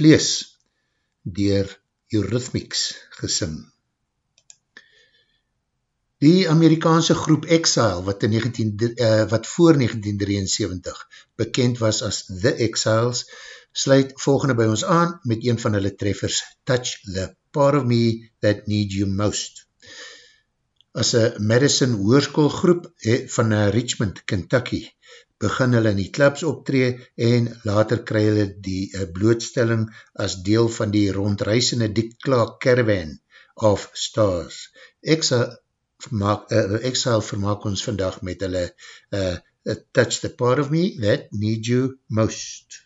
Vlees, dier Eurythmics gesing. Die Amerikaanse groep Exile, wat, in 19, uh, wat voor 1973 bekend was as The Exiles, sluit volgende by ons aan met een van hulle treffers, Touch the Part of Me That Need You Most. As een Madison hoorskoolgroep van Richmond, Kentucky, begin hulle in die clubs optree en later kry hulle die uh, blootstelling as deel van die rondreisende Dick Clark Caravan of Stars. Exile vermaak, uh, Exile vermaak ons vandag met hulle uh, Touch the part of me that need you most.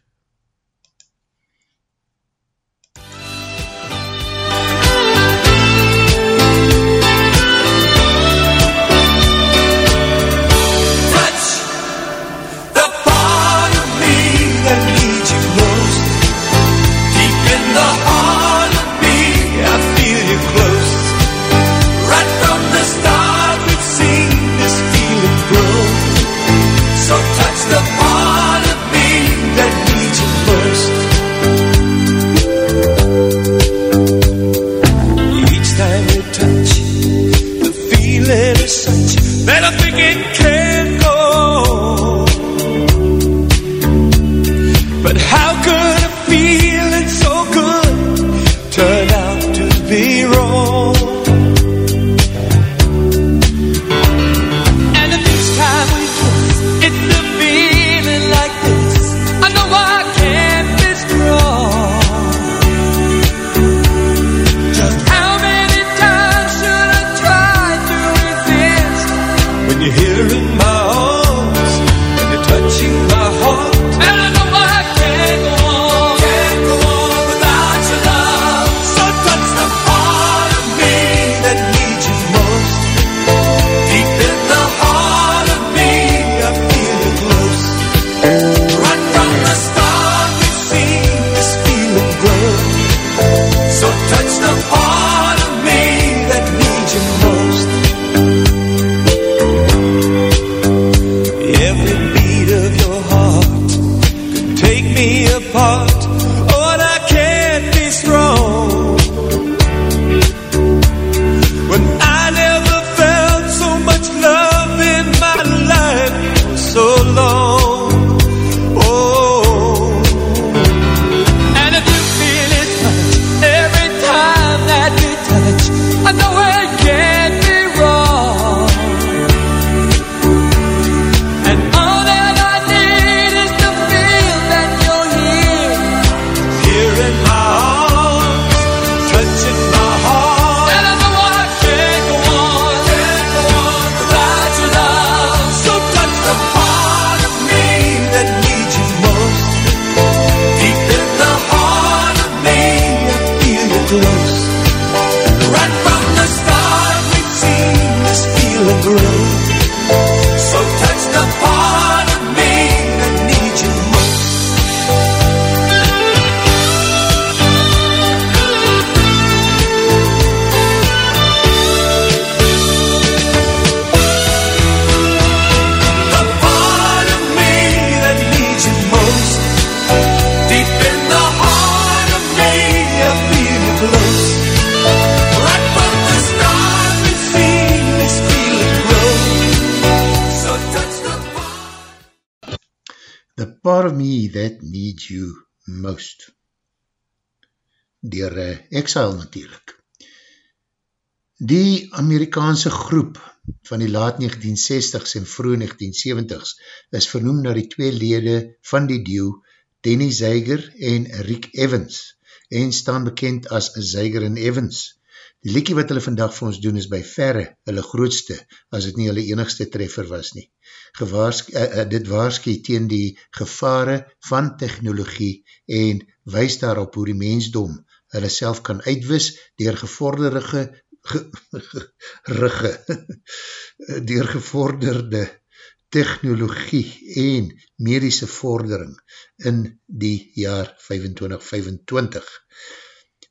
Exile natuurlijk. Die Amerikaanse groep van die laat 1960s en vroeg 1970s is vernoem na die twee lede van die duo Danny Zeiger en Rick Evans en staan bekend as Zeiger en Evans. Die liekie wat hulle vandag vir ons doen is by verre hulle grootste as het nie hulle enigste treffer was nie. Gewaarsk, uh, uh, dit waarskie teen die gevare van technologie en wees daarop hoe die mensdom hulle self kan uitwis dier gevorderige rige (laughs) dier gevorderde technologie en medische vordering in die jaar 2525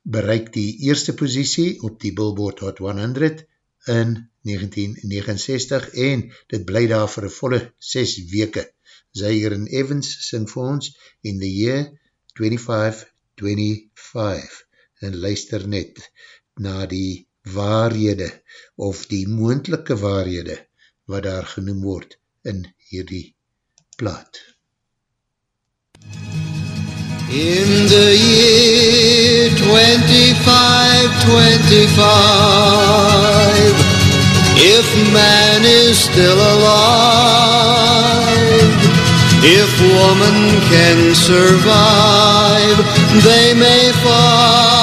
bereik die eerste posiesie op die Billboard Hot 100 in 1969 en dit bly daar vir een volle 6 weke. En Evans sing vir ons in the year 2525 en luister net na die waarhede of die moendelike waarhede wat daar genoem word in hierdie plaat. In the year 2525 If man is still alive If woman can survive They may find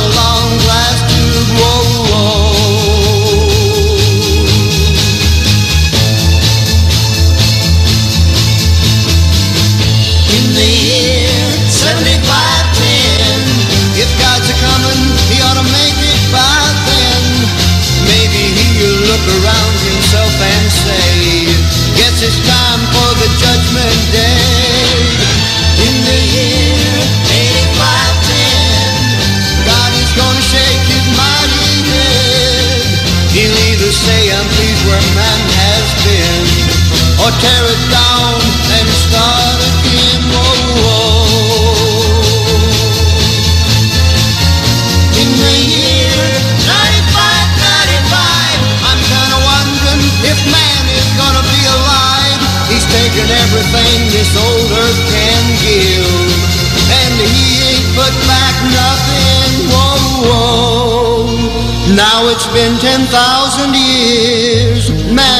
tear it down and start again. Whoa, whoa In the year 95, 95 I'm kinda if man is gonna be alive. He's taken everything this old earth can give And he ain't put back nothing. Whoa, whoa. Now it's been 10,000 years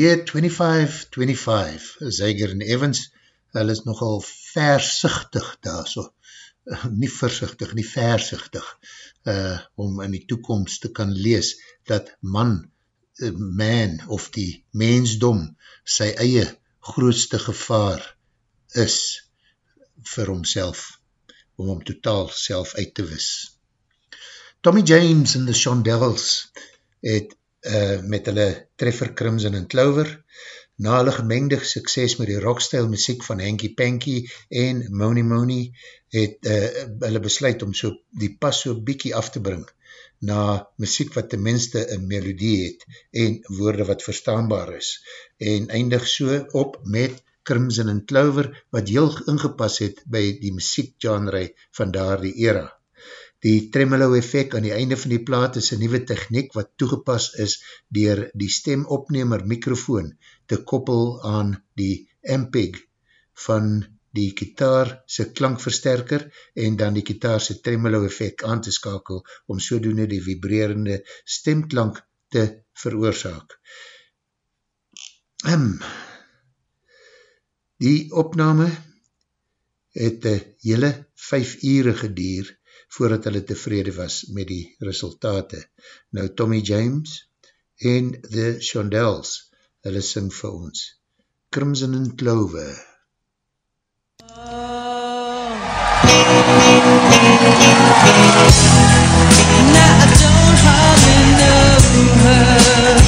J2525, Zeiger en Evans, hulle is nogal versichtig daar so, (laughs) nie versichtig, nie versichtig, uh, om in die toekomst te kan lees, dat man, eh, man of die mensdom sy eie grootste gevaar is vir homself, om hom totaal self uit te wis. Tommy James en de Shondells het uh, met hulle treffer Crimson and Clover, na hulle gemengde sukses met die rockstyle muziek van Hanky Panky en Moni Moni, het uh, hulle besluit om so die pas so bykie af te bring na muziek wat tenminste een melodie het en woorde wat verstaanbaar is en eindig so op met Crimson and Clover wat heel ingepas het by die muziekgenre van daar die era. Die tremolo effect aan die einde van die plaat is een nieuwe techniek wat toegepas is dier die stemopnemer microfoon te koppel aan die MPEG van die kitaar sy klankversterker en dan die kitaar sy tremolo effect aan te skakel om sodoende die vibrerende stemklank te veroorzaak. Um, die opname het een hele vijf ure gedier voordat hulle tevrede was met die resultate. Nou Tommy James en The Shondells, hulle sing vir ons Crimson and Clover. Now I don't hardly know her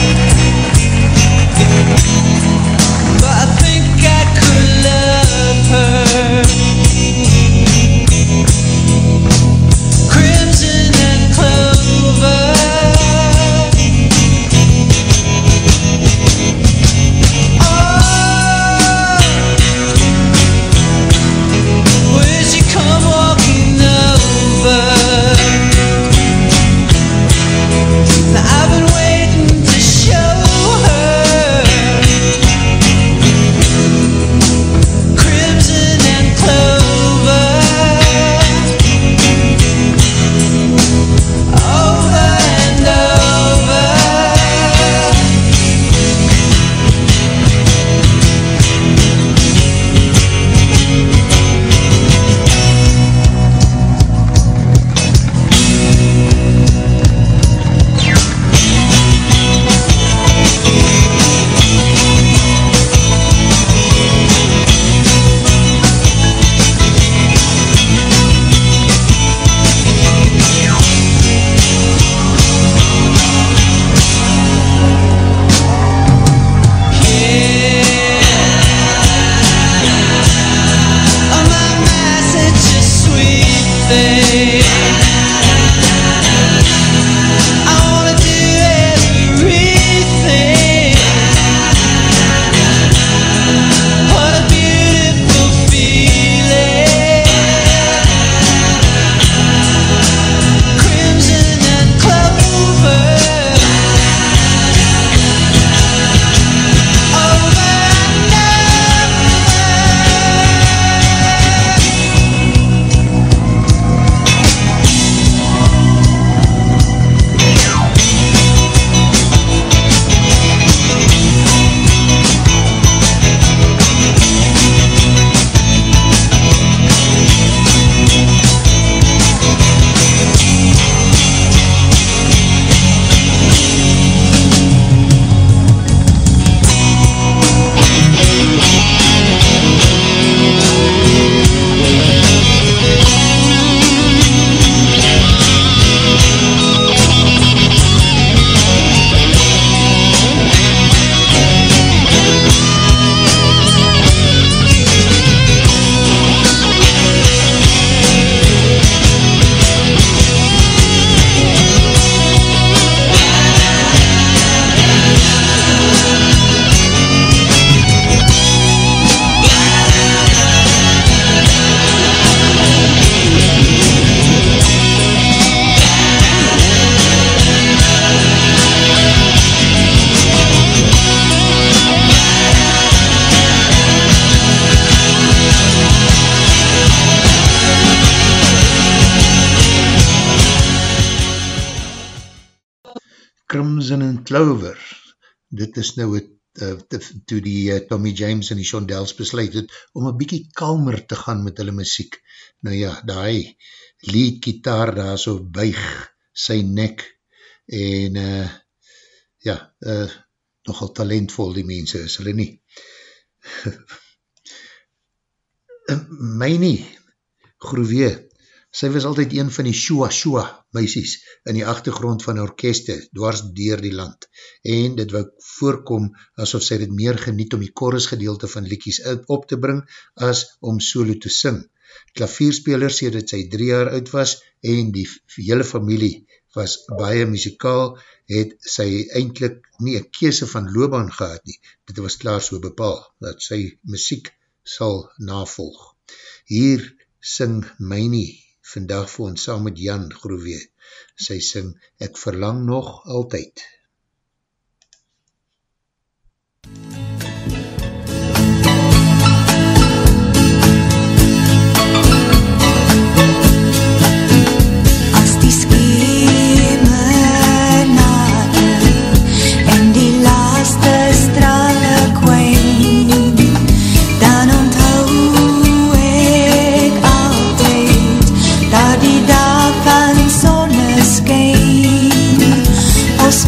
is nou het, uh, toe die uh, Tommy James en die Shondells besluit het, om een bykie kalmer te gaan met hulle muziek. Nou ja, die lead gitaar daar so buig sy nek, en uh, ja, uh, nogal talentvol die mense is hulle nie. (laughs) My nie, Groevee, sy was altyd een van die Shua Shua meisies in die achtergrond van orkeste dwars dier die land en dit wou voorkom asof sy dit meer geniet om die korusgedeelte van liekies op te bring as om solo te sing. Klavierspelers sê dat sy drie jaar oud was en die hele familie was baie muzikaal, het sy eindelijk nie een kese van loopbaan gehad nie. Dit was klaar so bepaal, dat sy muziek sal navolg. Hier sing Mynie vandag vir ons saam met Jan Groewe. Sy sing, ek verlang nog altyd.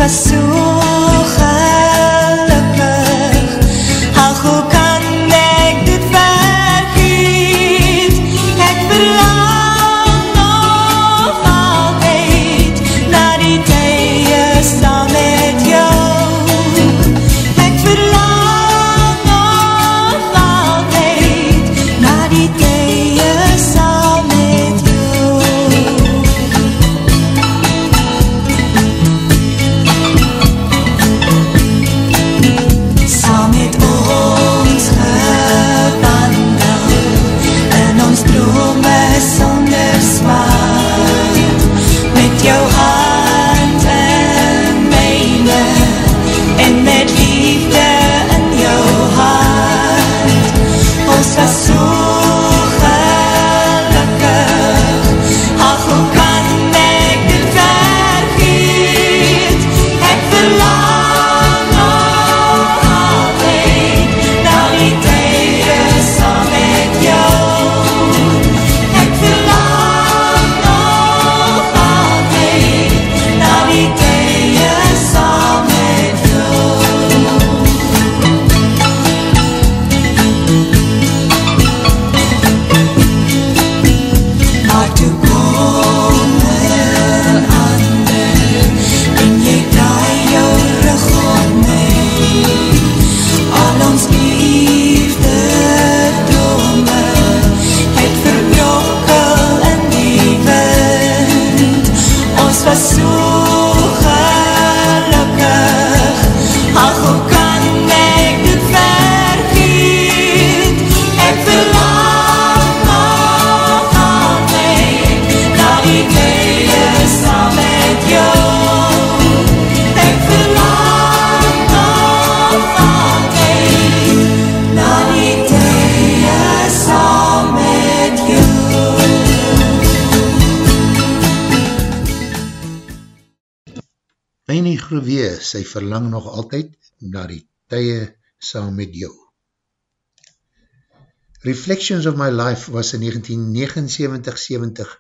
passou sy verlang nog altyd na die tye saam met jou. Reflections of My Life was in 1979-70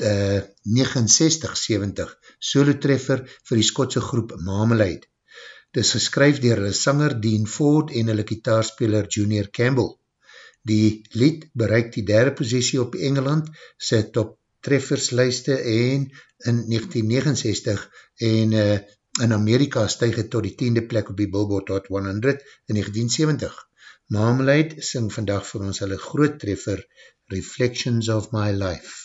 uh, 69-70 solo treffer vir die Skotse groep Marmalade. Dit is geskryf dier hulle sanger Dean Ford en hulle kitaarspeler Junior Campbell. Die lied bereik die derde posiesie op Engeland, sy top trefferslijste en in 1969 en uh, In Amerika stuig het tot die tiende plek op die Billboard Hot 100 in 1970. Marmalade sing vandag vir ons hulle groot treffer Reflections of My Life.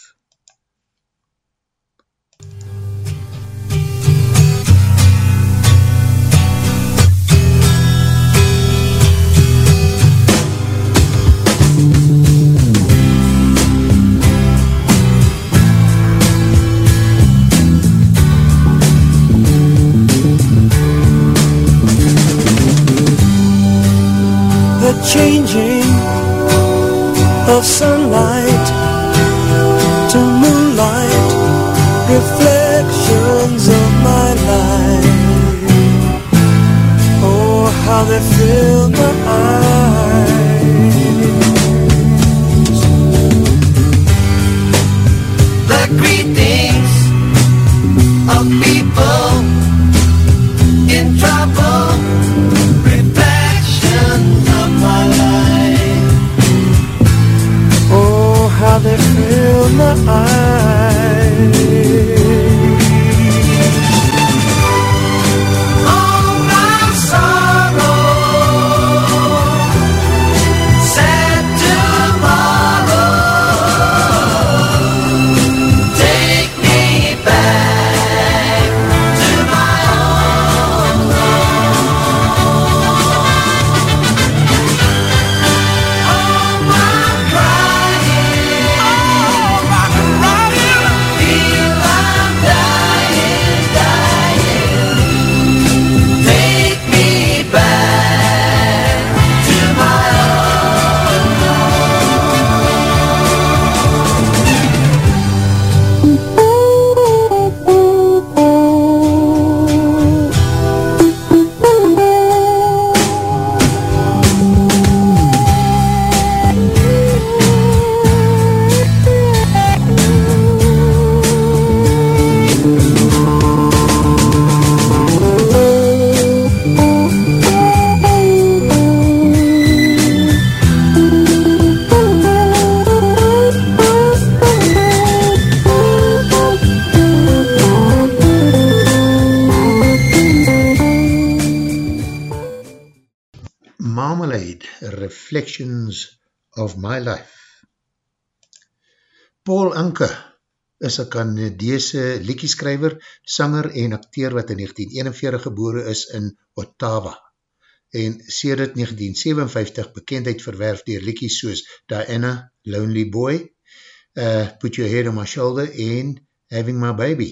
changing of sunlight to moonlight, reflections of my life. Oh, how they fill my eyes. The greeting. till my eyes. Reflections of My Life. Paul Anke is een Canadese liekieskrijver, sanger en acteur wat in 1941 gebore is in Ottawa en sedert 1957 bekendheid verwerf dier liekies soos Diana, Lonely Boy, uh, Put Your Head on My Shoulder en Having My Baby.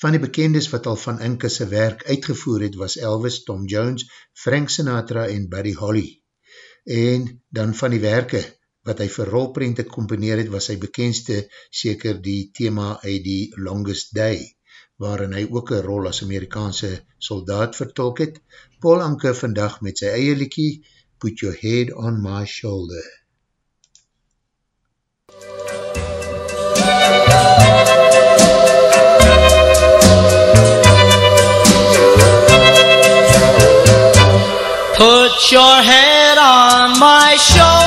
Van die bekendes wat al van Inkese werk uitgevoer het was Elvis, Tom Jones, Frank Sinatra en Buddy Holly. En dan van die werke wat hy vir rolprente komponeer het was hy bekendste seker die thema uit die Longest Day waarin hy ook een rol as Amerikaanse soldaat vertolk het. Paul Anke vandag met sy eie liekie Put Your Head on My Shoulder. Put your head on my shoulder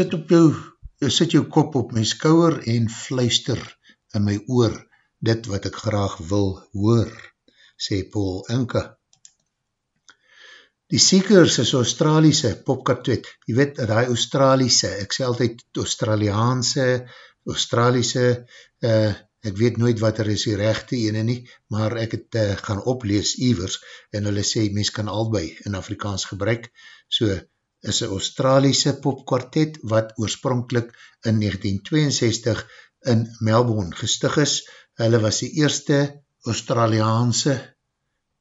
Sit op jou, sit jou kop op my skouwer en fluister in my oor dit wat ek graag wil hoor, sê Paul Inke. Die Seekers is Australiese popkartwet, jy weet, die Australiese, ek sê altyd Australiaanse, Australiese, uh, ek weet nooit wat er is die rechte ene nie, maar ek het uh, gaan oplees ivers, en hulle sê, mens kan albei in Afrikaans gebruik, so is een Australiese popkwartet, wat oorspronkelijk in 1962 in Melbourne gestig is, hulle was die eerste Australiaanse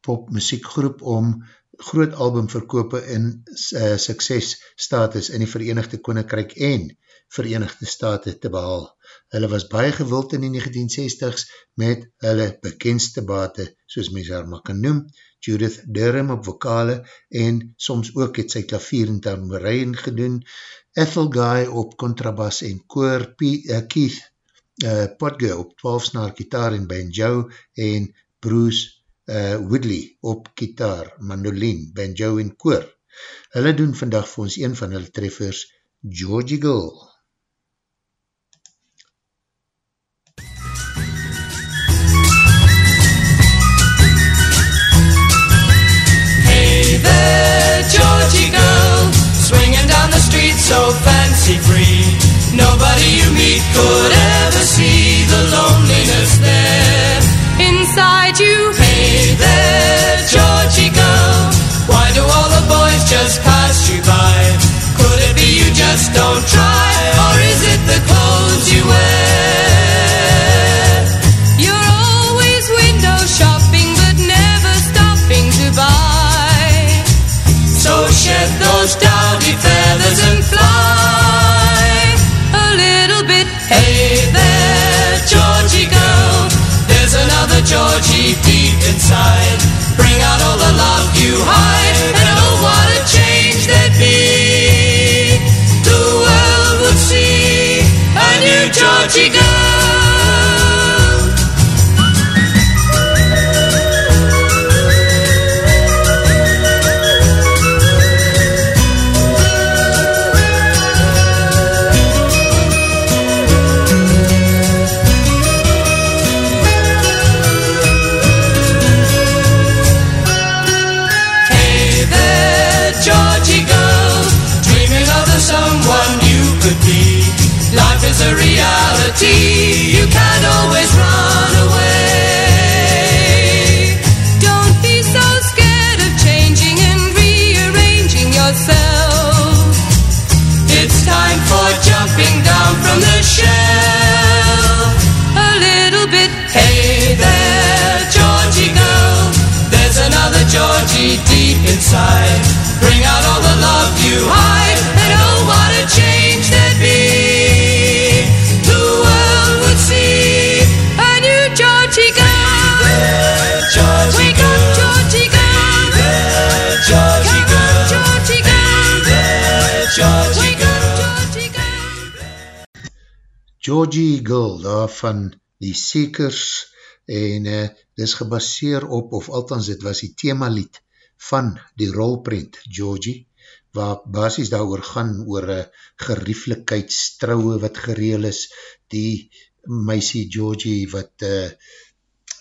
popmusiekgroep om groot albumverkope in uh, suksesstatus in die Verenigde Koninkryk en Verenigde Staten te behaal. Hulle was baie gewild in die 1960s met hulle bekendste bate, soos mens haar maar kan noem, Judith Durham op vokale en soms ook het sy klavier en tambourijn gedoen, Ethel Guy op contrabas en koor, P uh, Keith uh, Podge op 12 snaar gitaar en banjo en Bruce uh, Woodley op gitaar, mandolin, banjo en koor. Hulle doen vandag vir ons een van hulle treffers, Georgie Girl. There, Georgie girl, swinging down the street so fancy free. Nobody you meet could ever see the loneliness there inside you. Hey there, Georgie girl, why do all the boys just pass you by? Could it be you just don't try it's Georgie Girl, daar van die Seekers, en uh, dis gebaseer op, of althans dit was die themalied van die rolprint Georgie, waar basis daar oor gaan, oor uh, gerieflikheid, strouwe wat gereel is, die meisie Georgie wat uh,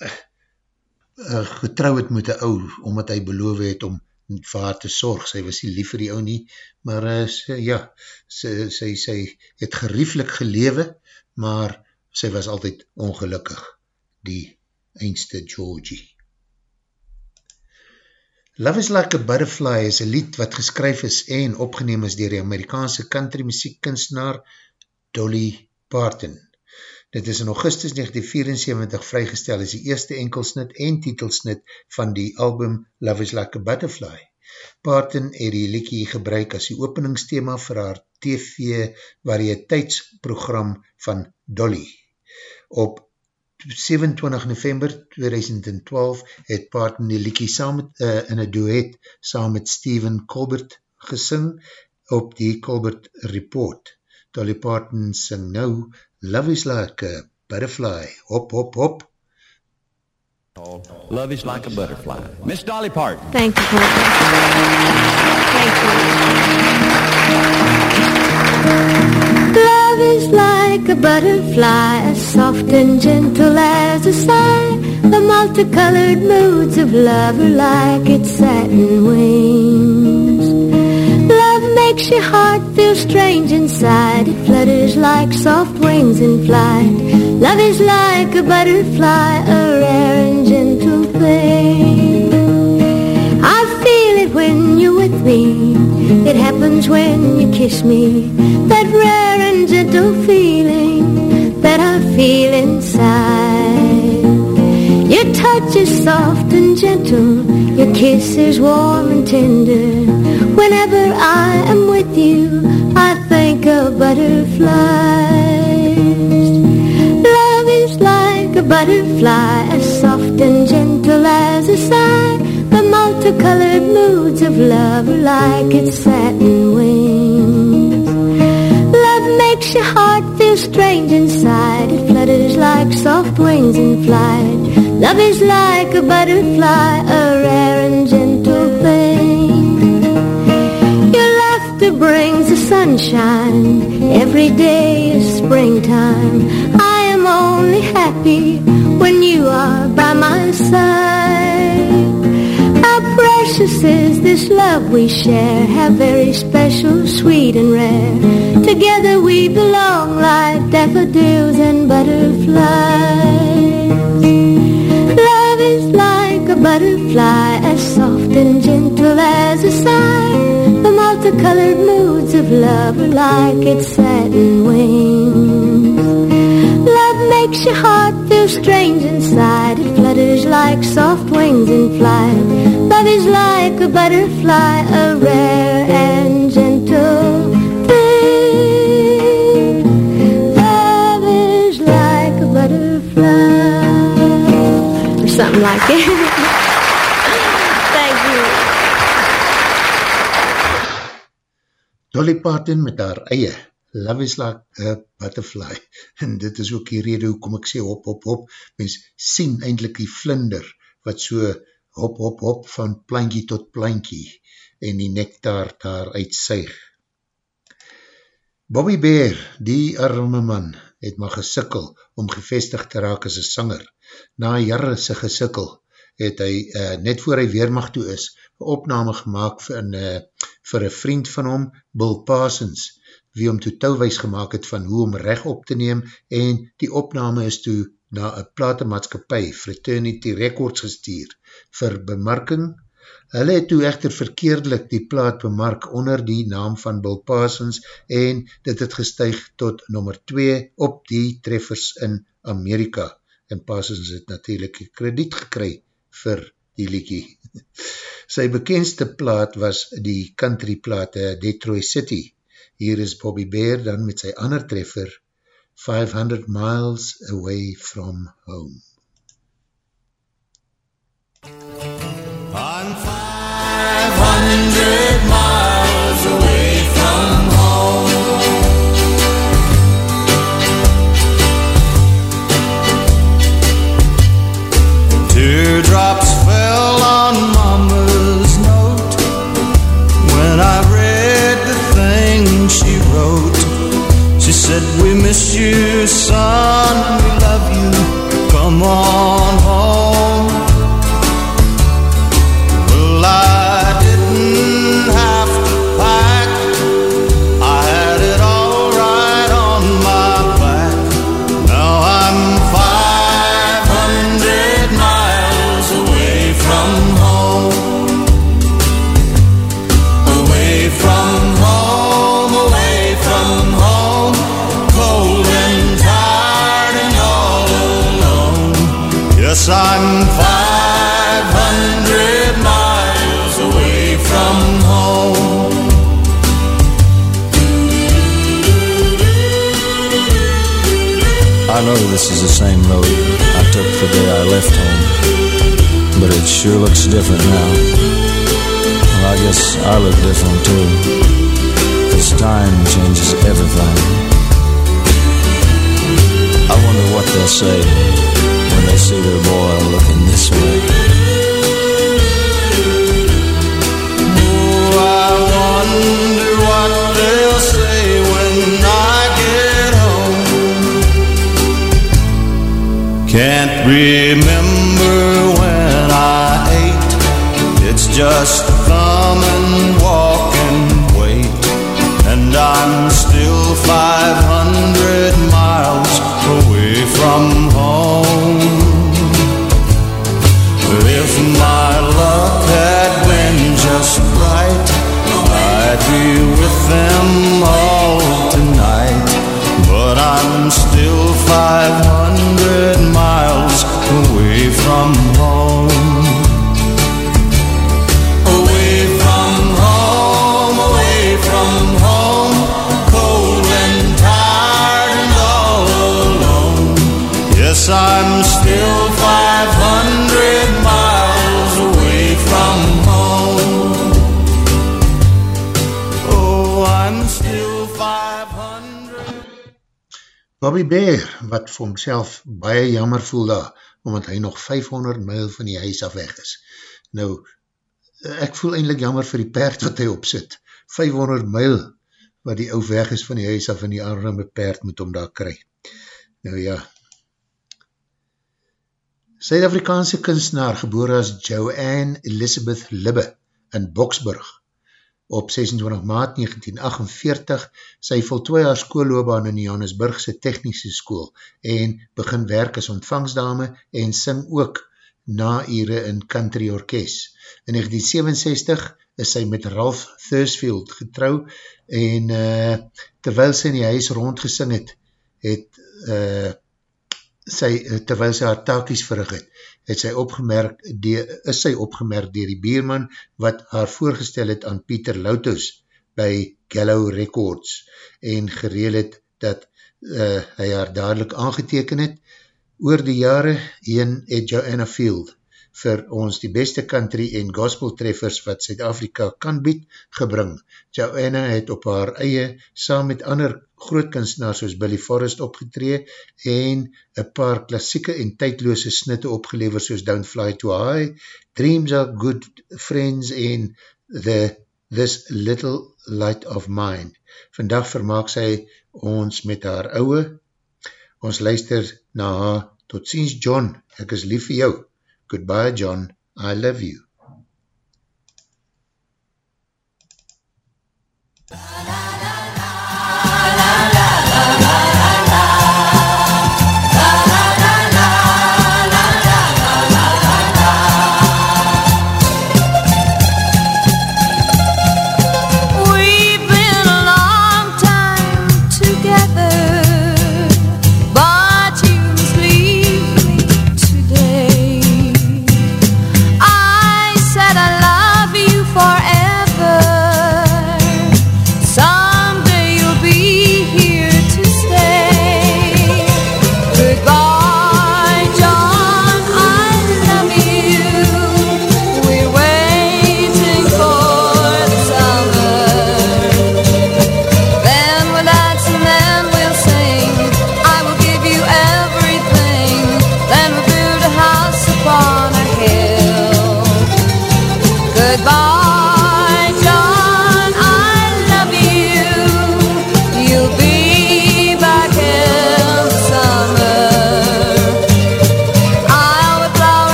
uh, getrouw het met die ou, omdat hy beloof het om vir haar te sorg, sy was nie lief vir die ou nie, maar uh, sy, ja, sy, sy, sy het gerieflik gelewe, maar sy was altyd ongelukkig, die eindste Georgie. Love is Like a Butterfly is een lied wat geskryf is en opgeneem is dier die Amerikaanse country muziekkunstenaar Dolly Parton. Dit is in augustus 1974 vrygestel as die eerste enkelsnit en titelsnit van die album Love is Like a Butterfly. Parton het die liekie gebruik as die openingsthema vir haar TV variëteitsprogram van Dolly. Op 27 november 2012 het Parton die liekie saam met, uh, in een duet saam met Stephen Colbert gesing op die Colbert Report. Dolly Parton sing nou Love is like a butterfly. Hop, hop, hop. Love is like a butterfly. Miss Dolly Parton. Thank you, Paul. Thank you. Love is like a butterfly, as soft and gentle as a sigh. The multicolored moods of love are like its satin wings. Love makes your heart feel strange inside. It flutters like soft wings in flight. Love is like a butterfly, a rare and gentle thing. I feel it when you're with me. It happens when you kiss me. That rare and gentle feeling that I feel inside. Your touch is soft and gentle. Your kiss is warm and tender. Whenever I am with you, I think of butterflies. Love is like a butterfly, as soft and gentle as a sigh. Multicolored moods of love are like its satin wings. Love makes your heart feel strange inside. It flutters like soft wings in flight. Love is like a butterfly, a rare and gentle thing. Your laughter brings the sunshine. Every day is springtime. I am only happy when you are by my side. Is this love we share? How very special, sweet and rare. Together we belong like daffodils and butterflies. Love is like a butterfly, as soft and gentle as a sigh. The multicolored moods of love are like its satin wings. Love makes your heart feel strange inside. It flutters like soft wings in flight. Love is like a butterfly, a rare and gentle thing. Love is like a butterfly. Or something like it. (laughs) Thank you. Dolly Parton met haar eie Love is like a butterfly (laughs) en dit is ook die rede hoekom ek sê hop hop hop mens sien eindelijk die vlinder wat so hop hop hop van plankie tot plankie en die nektaar daar uitsuig. Bobby Bear, die arme man het maar gesikkel om gevestig te raak as een sanger. Na jare sy gesikkel het hy uh, net voor hy weermacht toe is, opname gemaakt vir, uh, vir een vriend van hom, Bill Parsons, wie om toe touwwijs gemaakt het van hoe om recht op te neem en die opname is toe na een platemaatskapie Fraternity Records gestuur vir bemarking. Hulle het toe echter verkeerdelik die plaat bemark onder die naam van Bill Parsons en dit het gestuig tot nummer 2 op die treffers in Amerika en Parsons het natuurlijk krediet gekry vir die liekie. (laughs) Sy bekendste plaat was die country plaat Detroit City. Hier is Bobby Bear dan met sy ander treffer 500 Miles Away From Home. I'm 500 miles away from home. Teardrops said, We miss you, son, we love you. Come on home. This is the same road I took the day I left home, but it sure looks different now. Well, I guess I look different too, cause time changes everything. I wonder what they'll say when they see their boy looking this way. Can't remember when I ate. It's just come and walk and wait. And I'm still 500 miles away from home. If my luck had been just right, I'd be with them all I'm still 500. Bobby Bear, wat vir homself baie jammer voel daar, omdat hy nog 500 mil van die huis af weg is. Nou, ek voel eindelijk jammer vir die perd wat hy opzit. 500 mil wat die ou weg is van die huis af en die arme perd moet om daar kry. Nou ja. Suid-Afrikaanse kunstenaar geboor as Joanne Elizabeth Libbe in Boksburg op 26 maart 1948. Sy voltooi haar skoolloobaan in Johannesburgse technische school en begin werk as ontvangsdame en sing ook na ure in country orkest. In 1967 is sy met Ralph Thursfield getrou en uh, terwyl sy in die huis rondgesing het, het uh, sy, terwyl sy haar taakies verrig het, het sy opgemerk, die, is sy opgemerk dier die bierman wat haar voorgestel het aan Pieter Loutus by Gallow Records en gereel het dat uh, hy haar dadelijk aangeteken het. Oor die jare heen het Joanna Field vir ons die beste country en gospel treffers wat Suid-Afrika kan bied, gebring. Joanna het op haar eie saam met ander groot kunstenaars soos Billy Forrest opgetree en een paar klassieke en tydloose snitte opgelever soos Don't Fly Too High, Dreams Are Good Friends en The This Little Light of Mine. Vandag vermaak sy ons met haar ouwe. Ons luister na haar, tot ziens John, ek is lief vir jou. Goodbye, John. I love you.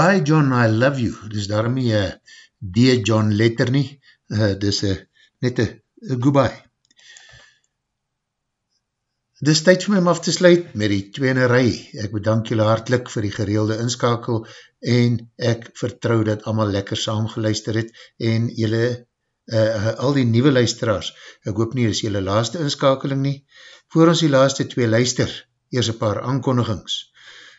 Goodbye John, I love you. Dis daarmee uh, D. John letter nie. Uh, dis uh, net een uh, goodbye. Dis tyd vir my om af te sluit met die tweene rij. Ek bedank julle hartlik vir die gereelde inskakel en ek vertrou dat allemaal lekker saamgeluister het en julle, uh, al die nieuwe luisteraars, ek hoop nie is julle laaste inskakeling nie. Voor ons die laaste twee luister, eers een paar aankondigings.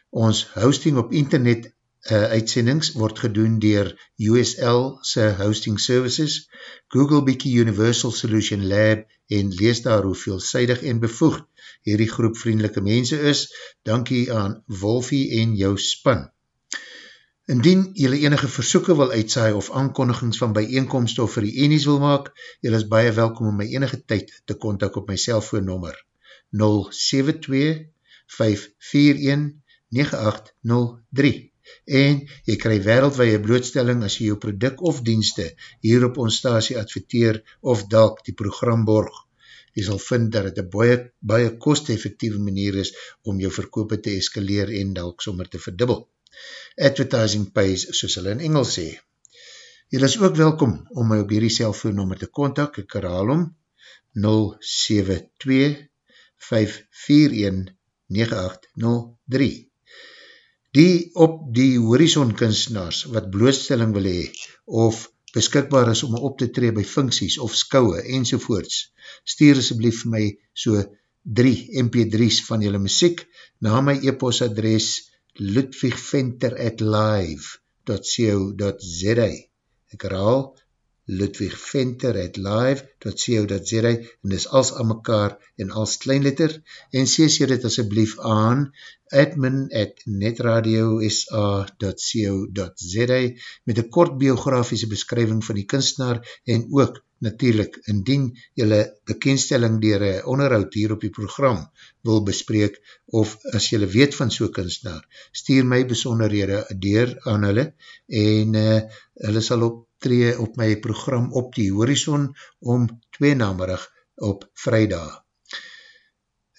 Ons hosting op internet uh, uitsendings word gedoen dier USL se hosting services, Google Biki Universal Solution Lab en lees daar hoe veelzijdig en bevoegd hierdie groep vriendelike mense is. Dankie aan Wolfie en jou span. Indien jylle enige versoeken wil uitsaai of aankondigings van bijeenkomst of vir die enies wil maak, jylle is baie welkom om my enige tyd te kontak op my cellfoonnummer 072-541-9803 en jy krij wereldwaie blootstelling as jy jou product of dienste hier op ons stasie adverteer of dalk die program borg. Jy sal vind dat het een baie, baie kost-effectieve manier is om jou verkoop te eskaleer en dalk sommer te verdubbel. Advertising pays, soos hulle in Engels sê. Jy is ook welkom om my op hierdie cellfoonnummer te kontak, ek herhaal om 072-541-9803. Die op die horizon kunstenaars wat blootstelling wil hee of beskikbaar is om op te tree by funksies of skouwe enzovoorts, stuur asblief vir my so 3 mp3's van julle muziek na my e-postadres ludwigventer at live.co.za Ek herhaal ludwigventer at live.co.za en dis als aan mekaar en als kleinletter en sies jy dit asblief aan admin at netradio.sa.co.za met een kort biografiese beskrywing van die kunstenaar en ook natuurlijk indien jylle bekendstelling dier onderhoud hier op die program wil bespreek of as jylle weet van so'n kunstenaar, stuur my besonderhede deur aan hulle en uh, hulle sal optree op my program op die horizon om twee namerig op vrijdag.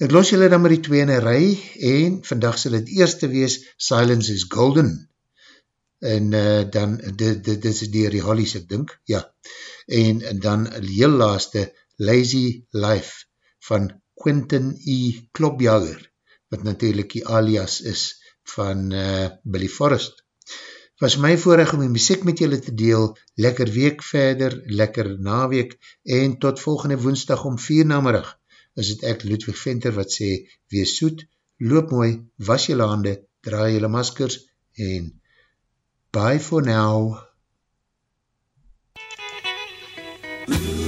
Ek los julle dan met die tweene rij en vandag sal het eerste wees Silence is Golden en uh, dan, dit, dit is die Hollies ek dink, ja, en, en dan heel laaste Lazy Life van Quentin E. Klopjager, wat natuurlijk die alias is van uh, Billy Forrest. Was my voorrecht om die muziek met julle te deel, lekker week verder, lekker naweek en tot volgende woensdag om vier namerig is het ek Ludwig Venter wat sê, wees soet, loop mooi, was jylle hande, draai jylle maskers en bye for now. Ooh.